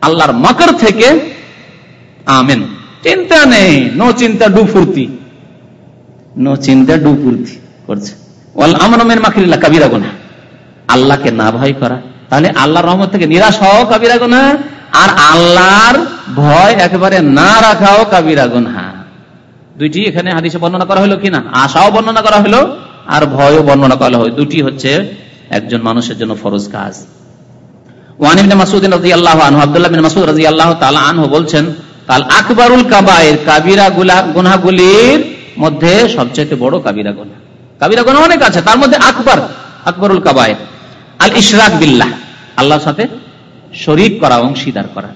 আল্লাহর মকর থেকে। আমেন। চিন্তা নেই, নো চিন্তা, ডু ফুর্তি। নো চিন্তা, ডু ফুর্তি করছে। আমরমের মাখিল্লা, কাবিরা গোনা আল্লাহকে না ভয় করা। তাহলে আল্লাহর রহমত থেকে নিরাশ হও, কাবিরা গোনা আর আল্লাহর ভয় একেবারে না রাখাও, কাবিরা গোনা দুইটি এখানে হাদিসে বর্ণনা করা হলো কিনা? আশাও বর্ণনা করা হলো, আর ভয়ও বর্ণনা করা হলো। দুটি হচ্ছে একজন মানুষের জন্য ফরজ কাজ। ওয়ানিবিন মাসুদ রাজি আল্লাহ আনহু আব্দুল্লাহ বিন মাসুদ রাজি আল্লাহ আনহু বলছেন কাল আকবরুল কাবায়ের কাবিরা গুনাগুলির মধ্যে সবচেয়ে বড় কাবিরা গুনা কাবিরা গুনা অনেক আছে, তার মধ্যে আকবর, আকবরুল কাবায়ের। আল ইশরাক বিল্লাহ, আল্লাহর সাথে শরিক করা, অংশীদার করা।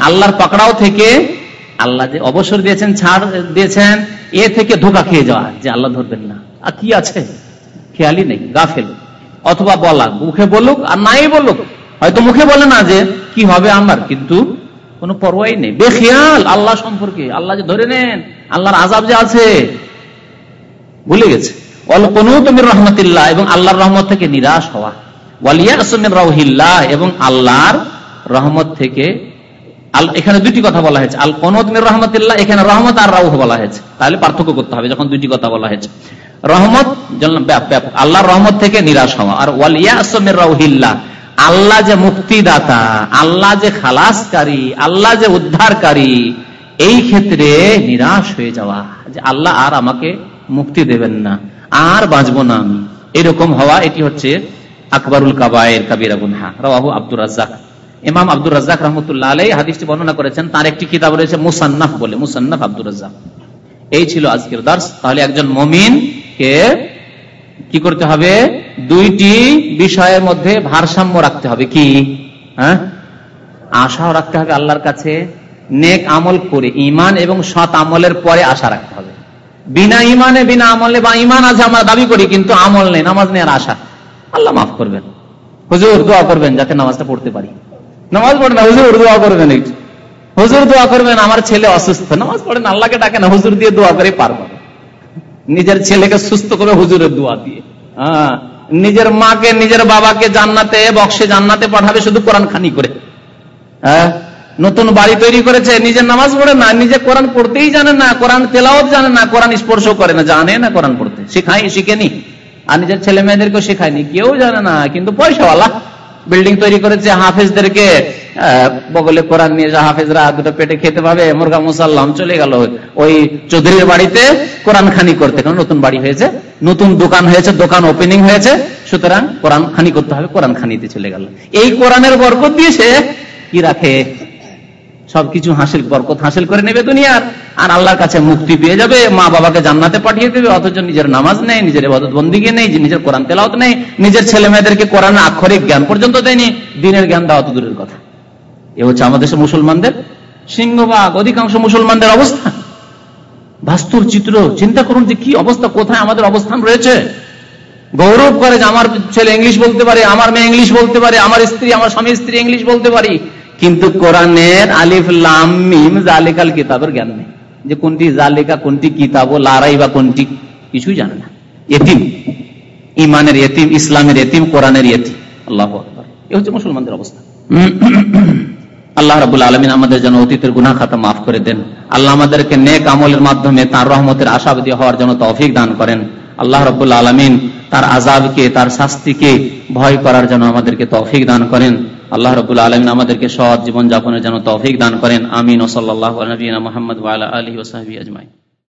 আল্লাহর পাকড়াও থেকে আল্লাহ যে অবসর দিয়েছেন, ছাড় দিয়েছেন, এ থেকে ধোকা খেয়ে যাওয়া, যে আল্লাহ ধরবেন না। আর কি আছে? খেয়ালই নেই, গাফেল। অথবা বলা মুখে বলুক আর নাই বলুক। হয়তো মুখে বলে না যে, কি হবে আমার? কিন্তু কোনো পরোয়াই নেই। বেখেয়াল আল্লাহ সম্পর্কে। আল্লাহ যে ধরে নেন, আল্লাহর আজাব যে আছে, ভুলে গেছে। রহমতিল্লাহ, এবং আল্লাহর রহমত থেকে নিরাশ হওয়া। এবং আল্লাহর রহমত থেকে এখানে দুটি কথা বলা হয়েছে। আল রহমতুল্লাহ, এখানে রহমত আর রাউহ বলা হয়েছে। তাহলে পার্থক্য করতে হবে, যখন দুটি কথা বলা হয়েছে। রহমত আল্লাহর রহমত থেকে নিরাশ হওয়া। আর ওয়ালিয়া রাউহিল্লাহ, আল্লাহ যে মুক্তিদাতা, আল্লাহ যে খালাসকারী, আল্লাহ যে উদ্ধারকারী, এই ক্ষেত্রে নিরাশ হয়ে যাওয়া, যে আল্লাহ আর আমাকে মুক্তি দেবেন না, আর বাঁচবো না আমি। এরকম হওয়া, এটি হচ্ছে আকবরুল কাবায়ের কাবিরা গুনহা। রাহু আব্দুর রাজ্জাক। ইমাম আব্দুর রাজ্জাক রহমতুল্লাহ আলাই হাদিসটি বর্ণনা করেছেন, তার একটি কিতাব রয়েছে মুসান্নাফ বলে, মুসান্নাফ আব্দুর রাজ্জাক। এই ছিল আজকের দার্স তাহলে একজন মমিন কে? কি করতে হবে? দুইটি বিষয়ের মধ্যে ভারসাম্য রাখতে হবে। কি? হ্যাঁ? আশাও রাখতে হবে আল্লাহর কাছে। নেক আমল করে ইমান এবং সৎ আমলের পরে আশা রাখতে হবে। বিনা ইমানে বিনা আমলে বা ইমান আছে আমরা দাবি করি, কিন্তু আমল নেই, নামাজ নেই আশা। আল্লাহ মাফ করবেন। হুজুর দোয়া করবেন যাতে নামাজটা পড়তে পারি। নামাজ পড়ে না, হুজুর দোয়া করবেন হুজুর দোয়া করবেন, আমার ছেলে অসুস্থ। নামাজ পড়েন আল্লাহকে ডাকে না, হুজুর দিয়ে দোয়া করে পারব। নিজের ছেলেকে সুস্থ করে হুজুরের দোয়া দিয়ে। হ্যাঁ নিজের মাকে, নিজের বাবাকে জান্নাতে বক্সে জান্নাতে পাঠাবে, শুধু কোরআন খানি করে। হ্যাঁ নতুন বাড়ি তৈরি করেছে নিজের নামাজ পড়ে না, নিজে কোরআন পড়তেই জানে না, কোরআন তেলাওত জানে না, কোরআন স্পর্শ করে না, জানে না কোরআন পড়তে শিখাই শিখেনি। আর নিজের ছেলে মেয়েদেরকেও শেখায়নি, কেউ জানে না, কিন্তু পয়সাওয়ালা। বিল্ডিং তৈরি করেছে হাফেজদেরকে বগলে কোরআন নিয়ে যা হাফেজরা দুটো পেটে খেতে পাবে, মুরগা মুসাল্লাম চলে গেল। ওই চৌধুরীর বাড়িতে কোরআন খানি করতে কারণ নতুন বাড়ি হয়েছে, নতুন দোকান হয়েছে, দোকান ওপেনিং হয়েছে, সুতরাং কোরআন খানি করতে হবে, কোরআন খানিতে চলে গেল। এই কোরআনের বরকত দিয়ে সে কি রাখে? সবকিছু হাসিল, বরকত হাসিল করে নেবে দুনিয়ার। আর আল্লাহর কাছে মুক্তি পেয়ে যাবে মা বাবাকে জান্নাতে পাঠিয়ে দেবে, অথচ নিজের নামাজ নেই, নিজের এবাদত বন্দিকে নেই, নিজের কোরআন তেলাওত নেই, নিজের ছেলে মেয়েদেরকে কোরআন আক্ষরিক জ্ঞান পর্যন্ত দেয়নি। দিনের জ্ঞান দেওয়া অত দূরের কথা। এ হচ্ছে আমাদের মুসলমানদের সিংহভাগ, অধিকাংশ মুসলমানদের অবস্থা। বাস্তুর চিত্র, চিন্তা করুন যে কি অবস্থা, কোথায় আমাদের অবস্থান রয়েছে। গৌরব করে যে আমার ছেলে ইংলিশ বলতে পারে, আমার মেয়ে ইংলিশ বলতে পারে, আমার স্ত্রী, আমার স্বামী স্ত্রী ইংলিশ বলতে পারি। কিন্তু কোরআনের আলিফ, লাম, মিম, জালিকাল কিতাবের জ্ঞান নেই। যে কোনটি জালিকা, কোনটি কিতাব, লারাই বা কোনটি, কিছুই জানে না। এতিম, ইমানের এতিম, ইসলামের এতিম, কোরআনের এতিম। আল্লাহ এ হচ্ছে মুসলমানদের অবস্থা। আল্লাহ রাবুল আলমিন আমাদের যেন অতীতের গুনা খাতা মাফ করে দেন। আল্লাহ আমাদেরকে নেক আমলের মাধ্যমে তার রহমতের আশাবাদী হওয়ার জন্য তৌফিক দান করেন। আল্লাহ রবুল্লা আলমিন তার আজাবকে তার শাস্তিকে ভয় করার জন্য আমাদেরকে তৌফিক দান করেন। আল্লাহ রবুল্লা আলমিন আমাদেরকে সৎ জীবনযাপনের জন্য তৌফিক দান করেন। আমিন। ওসল্লাহ নবীনা মোহাম্মদ আলী ওসাহী আজমাই